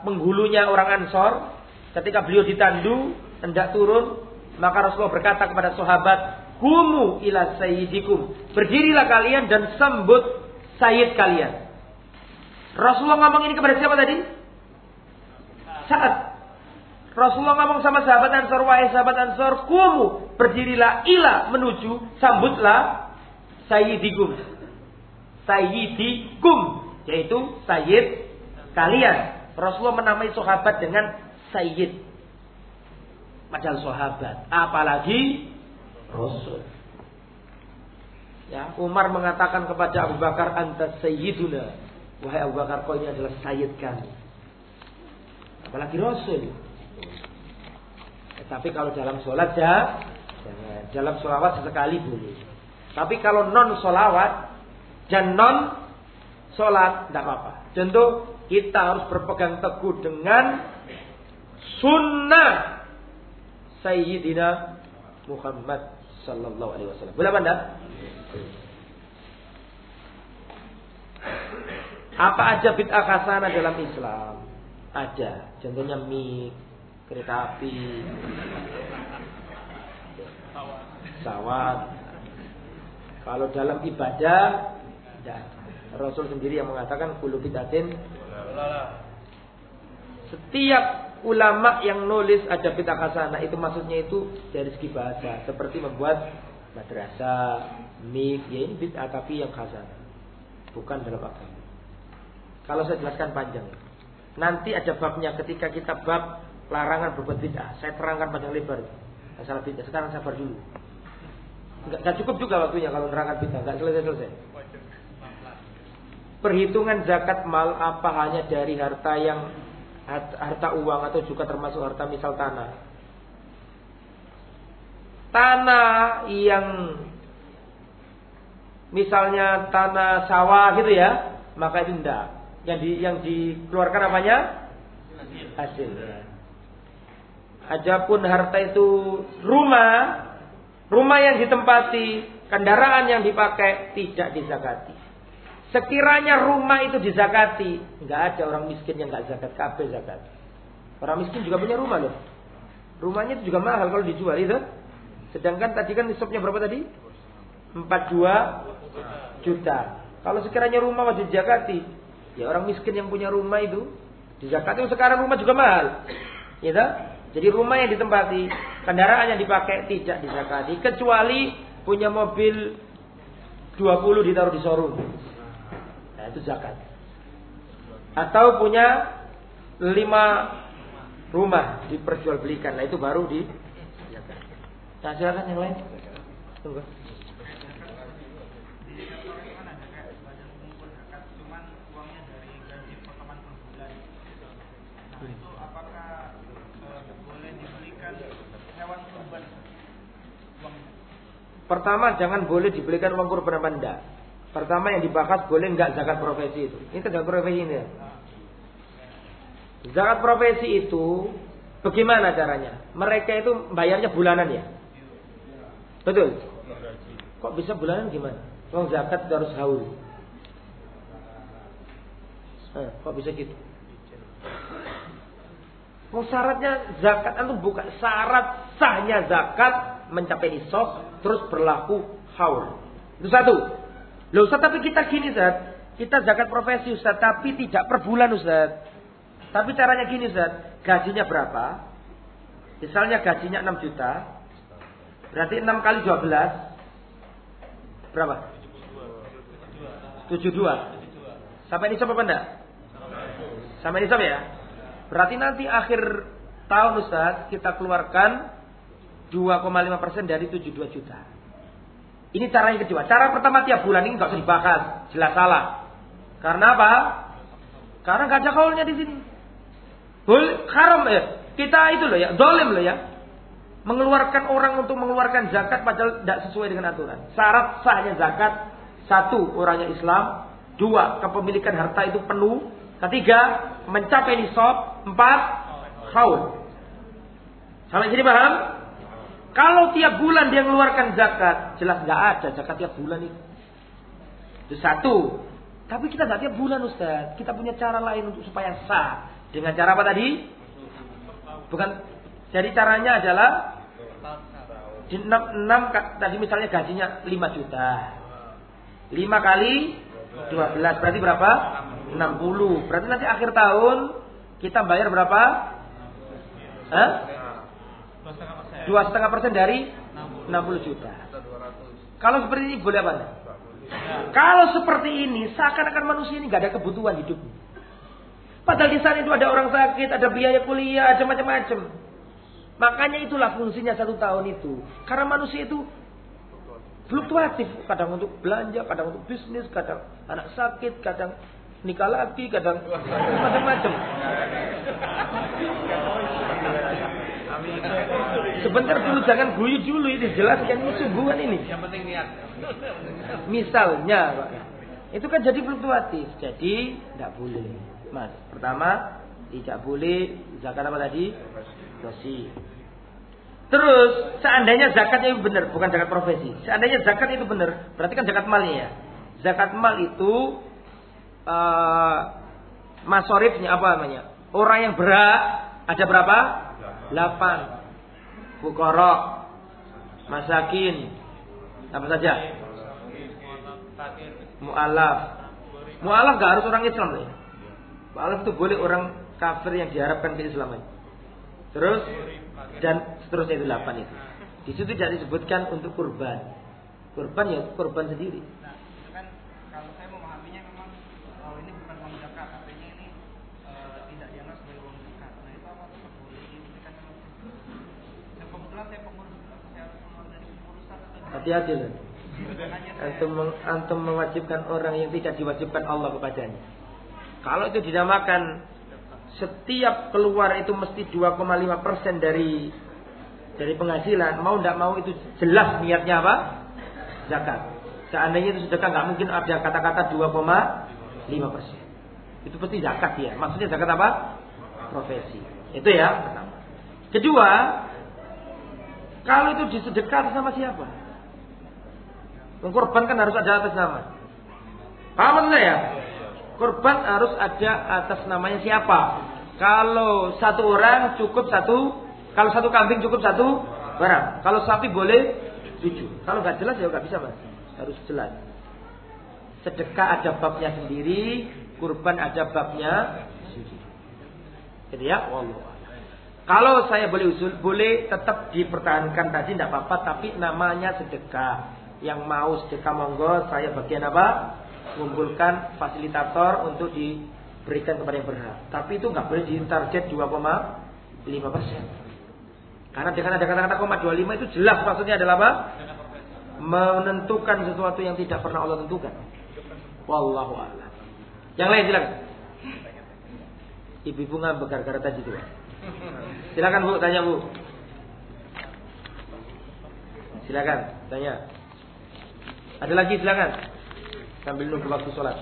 penghulunya orang Ansor ketika beliau ditandu hendak turun maka Rasulullah berkata kepada sahabat Kumu ila sayyidikum. Berdirilah kalian dan sambut sayyid kalian. Rasulullah ngomong ini kepada siapa tadi? Saat Rasulullah ngomong sama sahabat Ansor, wahai sahabat Ansor, kumu berdirilah ila menuju, sambutlah sayyidikum. Sayyidikum yaitu sayyid kalian. Rasulullah menamai sahabat dengan sayyid. Padahal sahabat, apalagi Rasul. Ya, Umar mengatakan kepada Abu Bakar, "Anta sayyiduna." Wahai Abu Bakar, kau ini adalah sayyid kami. Apalagi Rasul. Tapi kalau dalam sholat ya, dalam sholawat sesekali boleh. Tapi kalau non sholawat dan non sholat tidak apa-apa. Contoh kita harus berpegang teguh dengan sunnah Sayyidina Muhammad Sallallahu Alaihi Wasallam. Boleh apa Apa aja bid'ah kasana dalam Islam? Ada. Contohnya mie, kereta api, sawat. Kalau dalam ibadah. Rasul sendiri yang mengatakan kulu bid'atin. Setiap ulama yang nulis ada bid'ah kasana itu maksudnya itu dari segi bahasa seperti membuat madrasah, mik, ya ini bid'ah tapi yang kasana. Bukan dalam agama. Kalau saya jelaskan panjang. Nanti ada babnya ketika kita bab larangan berbuat bid'ah. Saya terangkan panjang lebar. Masalah bid'ah. Sekarang sabar dulu. Enggak cukup juga waktunya kalau terangkan bid'ah. Enggak selesai-selesai. Perhitungan zakat mal apa hanya dari harta yang harta uang atau juga termasuk harta misal tanah. Tanah yang misalnya tanah sawah gitu ya, maka itu enggak. Yang di yang dikeluarkan apanya? Hasil. Adapun harta itu rumah, rumah yang ditempati, kendaraan yang dipakai tidak dizakati. Sekiranya rumah itu dizakati, nggak ada orang miskin yang nggak zakat, kabeh zakat. Orang miskin juga punya rumah loh. Rumahnya itu juga mahal kalau dijual itu. Sedangkan tadi kan nisabnya berapa tadi? 42 juta. Kalau sekiranya rumah wajib zakati, ya orang miskin yang punya rumah itu dizakati sekarang rumah juga mahal. Ya jadi rumah yang ditempati, kendaraan yang dipakai tidak dizakati kecuali punya mobil 20 ditaruh di showroom. Itu zakat. Atau punya 5 rumah diperjualbelikan. Nah, itu baru di zakat. Nah, silakan yang lain. Tunggu. Pertama jangan boleh dibelikan uang kurban enggak. Pertama yang dibahas boleh enggak zakat profesi itu. Ini zakat profesi ini. Zakat profesi itu bagaimana caranya? Mereka itu bayarnya bulanan ya. Betul. Kok bisa bulanan gimana? Uang zakat harus haul. Eh, kok bisa gitu? Mau syaratnya zakat itu bukan syarat sahnya zakat mencapai nisab terus berlaku haul. Itu satu. Loh Ustaz, tapi kita gini Ustaz. Kita zakat profesi Ustaz, tapi tidak per bulan Ustaz. Tapi caranya gini Ustaz. Gajinya berapa? Misalnya gajinya 6 juta. Berarti 6 kali 12. Berapa? 72. Sampai nisab apa enggak? Sampai nisab ya? Berarti nanti akhir tahun Ustaz kita keluarkan 2,5% dari 72 juta. Ini cara yang kedua. Cara pertama tiap bulan ini nggak usah dibahas, jelas salah. Karena apa? Karena gak ada kaulnya di sini. Bul haram ya. Kita itu loh ya, dolim loh ya. Mengeluarkan orang untuk mengeluarkan zakat padahal tidak sesuai dengan aturan. Syarat sahnya zakat satu orangnya Islam, dua kepemilikan harta itu penuh, ketiga mencapai nisab, empat haul. Sampai sini paham? Kalau tiap bulan dia mengeluarkan zakat, jelas nggak ada zakat tiap bulan itu. Itu satu. Tapi kita nggak tiap bulan Ustaz. Kita punya cara lain untuk supaya sah. Dengan cara apa tadi? Bukan. Jadi caranya adalah di 6, 6 tadi misalnya gajinya 5 juta. 5 kali 12 berarti berapa? 60. Berarti nanti akhir tahun kita bayar berapa? Hah? Dua setengah persen dari 60 juta. Kalau seperti ini boleh apa? Kalau seperti ini, seakan-akan manusia ini nggak ada kebutuhan hidupnya. Padahal di sana itu ada orang sakit, ada biaya kuliah, ada macam-macam. Makanya itulah fungsinya satu tahun itu. Karena manusia itu fluktuatif. Kadang untuk belanja, kadang untuk bisnis, kadang anak sakit, kadang nikah lagi, kadang macam-macam. Sebentar dulu, jangan guyu dulu ini jelaskan ini sungguhan ini. Yang penting niat. Misalnya, Pak. Itu kan jadi fluktuatif. Jadi tidak boleh. Mas, pertama tidak boleh zakat apa tadi? Dosi. Terus seandainya zakatnya itu benar, bukan zakat profesi. Seandainya zakat itu benar, berarti kan zakat malnya ya. Zakat mal itu uh, masorifnya apa namanya? Orang yang berak ada berapa? 8. Bukorok, masakin, apa saja? Mu'alaf. Mu'alaf gak harus orang Islam ya. Mu'alaf itu boleh orang kafir yang diharapkan keislaman. Terus dan seterusnya itu delapan itu. Di situ tidak disebutkan untuk kurban. Kurban ya kurban sendiri. Hati-hati loh. Antum, antum mewajibkan orang yang tidak diwajibkan Allah kepadanya. Kalau itu dinamakan setiap keluar itu mesti 2,5 persen dari dari penghasilan, mau tidak mau itu jelas niatnya apa? Zakat. Seandainya itu sedekah nggak mungkin ada kata-kata 2,5 persen. Itu pasti zakat ya. Maksudnya zakat apa? Profesi. Itu ya. Kedua, kalau itu disedekah sama siapa? Korban kan harus ada atas nama. Paham saya? Korban harus ada atas namanya siapa? Kalau satu orang cukup satu, kalau satu kambing cukup satu barang. Kalau sapi boleh tujuh. Kalau nggak jelas ya nggak bisa mas. Harus jelas. Sedekah ada babnya sendiri, kurban ada babnya sendiri. Jadi ya, Allah. Kalau saya boleh usul, boleh tetap dipertahankan tadi tidak apa-apa, tapi namanya sedekah yang mau sedekah monggo saya bagian apa? Mengumpulkan fasilitator untuk diberikan kepada yang berhak. Tapi itu nggak boleh di target 2,5 persen. Karena dengan ada kata-kata koma 25 itu jelas maksudnya adalah apa? Menentukan sesuatu yang tidak pernah Allah tentukan. Wallahu a'lam. Yang lain silakan. Ibu-ibu ngambek gara-gara tadi itu. Silakan Bu, tanya Bu. Silakan, tanya. Ada lagi silakan. Sambil nunggu waktu sholat.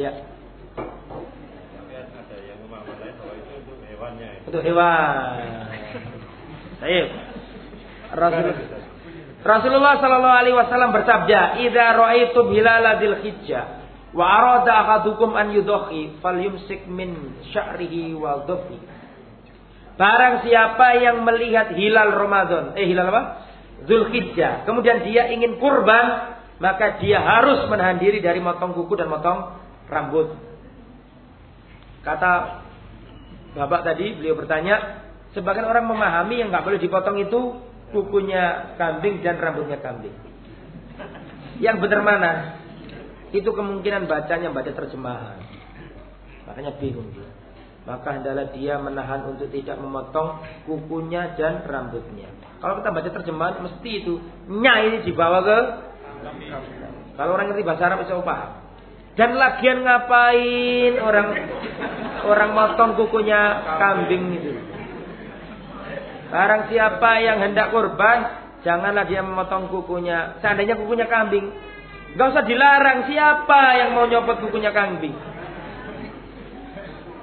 Ya. Untuk hewan. Baik. Rasul Rasulullah Shallallahu Alaihi Wasallam bersabda, "Idza ra'aitum hilala dzil hijjah, Wa arada ahadukum an yudhi falyumsik min sya'rihi wa dhufi. Barang siapa yang melihat hilal Ramadan, eh hilal apa? Zulhijjah, kemudian dia ingin kurban, maka dia harus menahan diri dari motong kuku dan motong rambut. Kata Bapak tadi, beliau bertanya, sebagian orang memahami yang nggak boleh dipotong itu kukunya kambing dan rambutnya kambing. Yang benar mana? Itu kemungkinan bacanya baca terjemahan. Makanya bingung dia. Maka hendaklah dia menahan untuk tidak memotong kukunya dan rambutnya. Kalau kita baca terjemahan mesti itu nya ini dibawa ke kalau orang ngerti bahasa Arab bisa paham. Dan lagian ngapain orang orang motong kukunya kambing itu? Barang siapa yang hendak kurban, janganlah dia memotong kukunya. Seandainya kukunya kambing, Gak usah dilarang siapa yang mau nyopot kukunya kambing.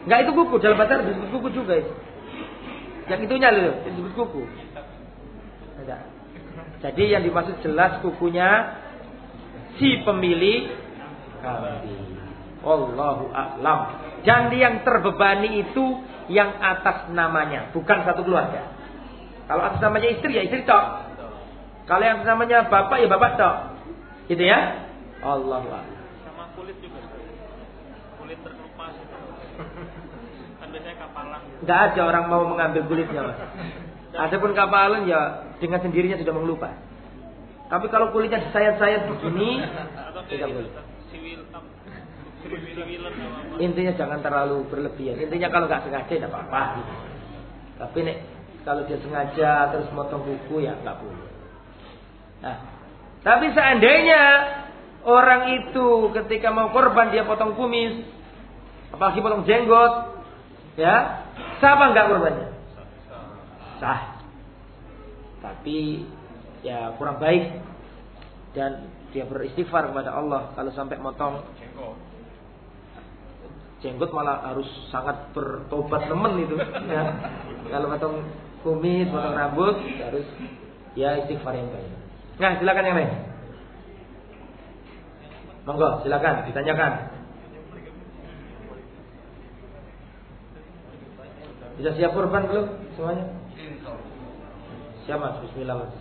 Gak itu kuku dalam bahasa disebut kuku juga itu. Yang itunya loh disebut kuku. Jadi yang dimaksud jelas kukunya si pemilik kambing. Allahu a'lam. Dan yang terbebani itu yang atas namanya, bukan satu keluarga. Kalau atas namanya istri ya istri tok. Kalau yang atas namanya bapak ya bapak tok. Gitu ya? Allah Sama kulit juga. Kulit terkelupas. biasanya kapalan. Nggak ada orang mau mengambil kulitnya mas. Adapun kapalan ya dengan sendirinya sudah mengelupas. Tapi kalau kulitnya disayat-sayat begini, tidak itu, boleh. Apa. Intinya jangan terlalu berlebihan. Intinya kalau nggak sengaja tidak apa-apa. gitu. Tapi nek kalau dia sengaja terus motong kuku ya nggak boleh. Nah, tapi seandainya orang itu ketika mau korban dia potong kumis, apalagi potong jenggot, ya sah apa nggak korbannya? Sah. Tapi ya kurang baik dan dia beristighfar kepada Allah kalau sampai motong jenggot malah harus sangat bertobat nemen itu ya. Kalau potong kumis, potong rambut harus ya istighfar yang baik. Nah, silakan yang lain. Monggo, silakan ditanyakan. Sudah siap kurban belum semuanya? Siap mas, Bismillah mas.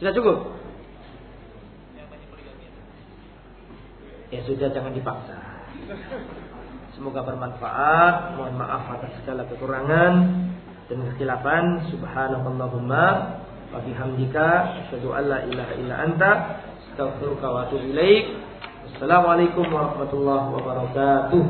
Sudah cukup? Ya sudah, jangan dipaksa. Semoga bermanfaat. Mohon maaf atas segala kekurangan dan kekhilafan. Subhanallahumma wa bihamdika asyhadu an la ilaha illa anta astaghfiruka wa atubu. Assalamualaikum warahmatullahi wabarakatuh.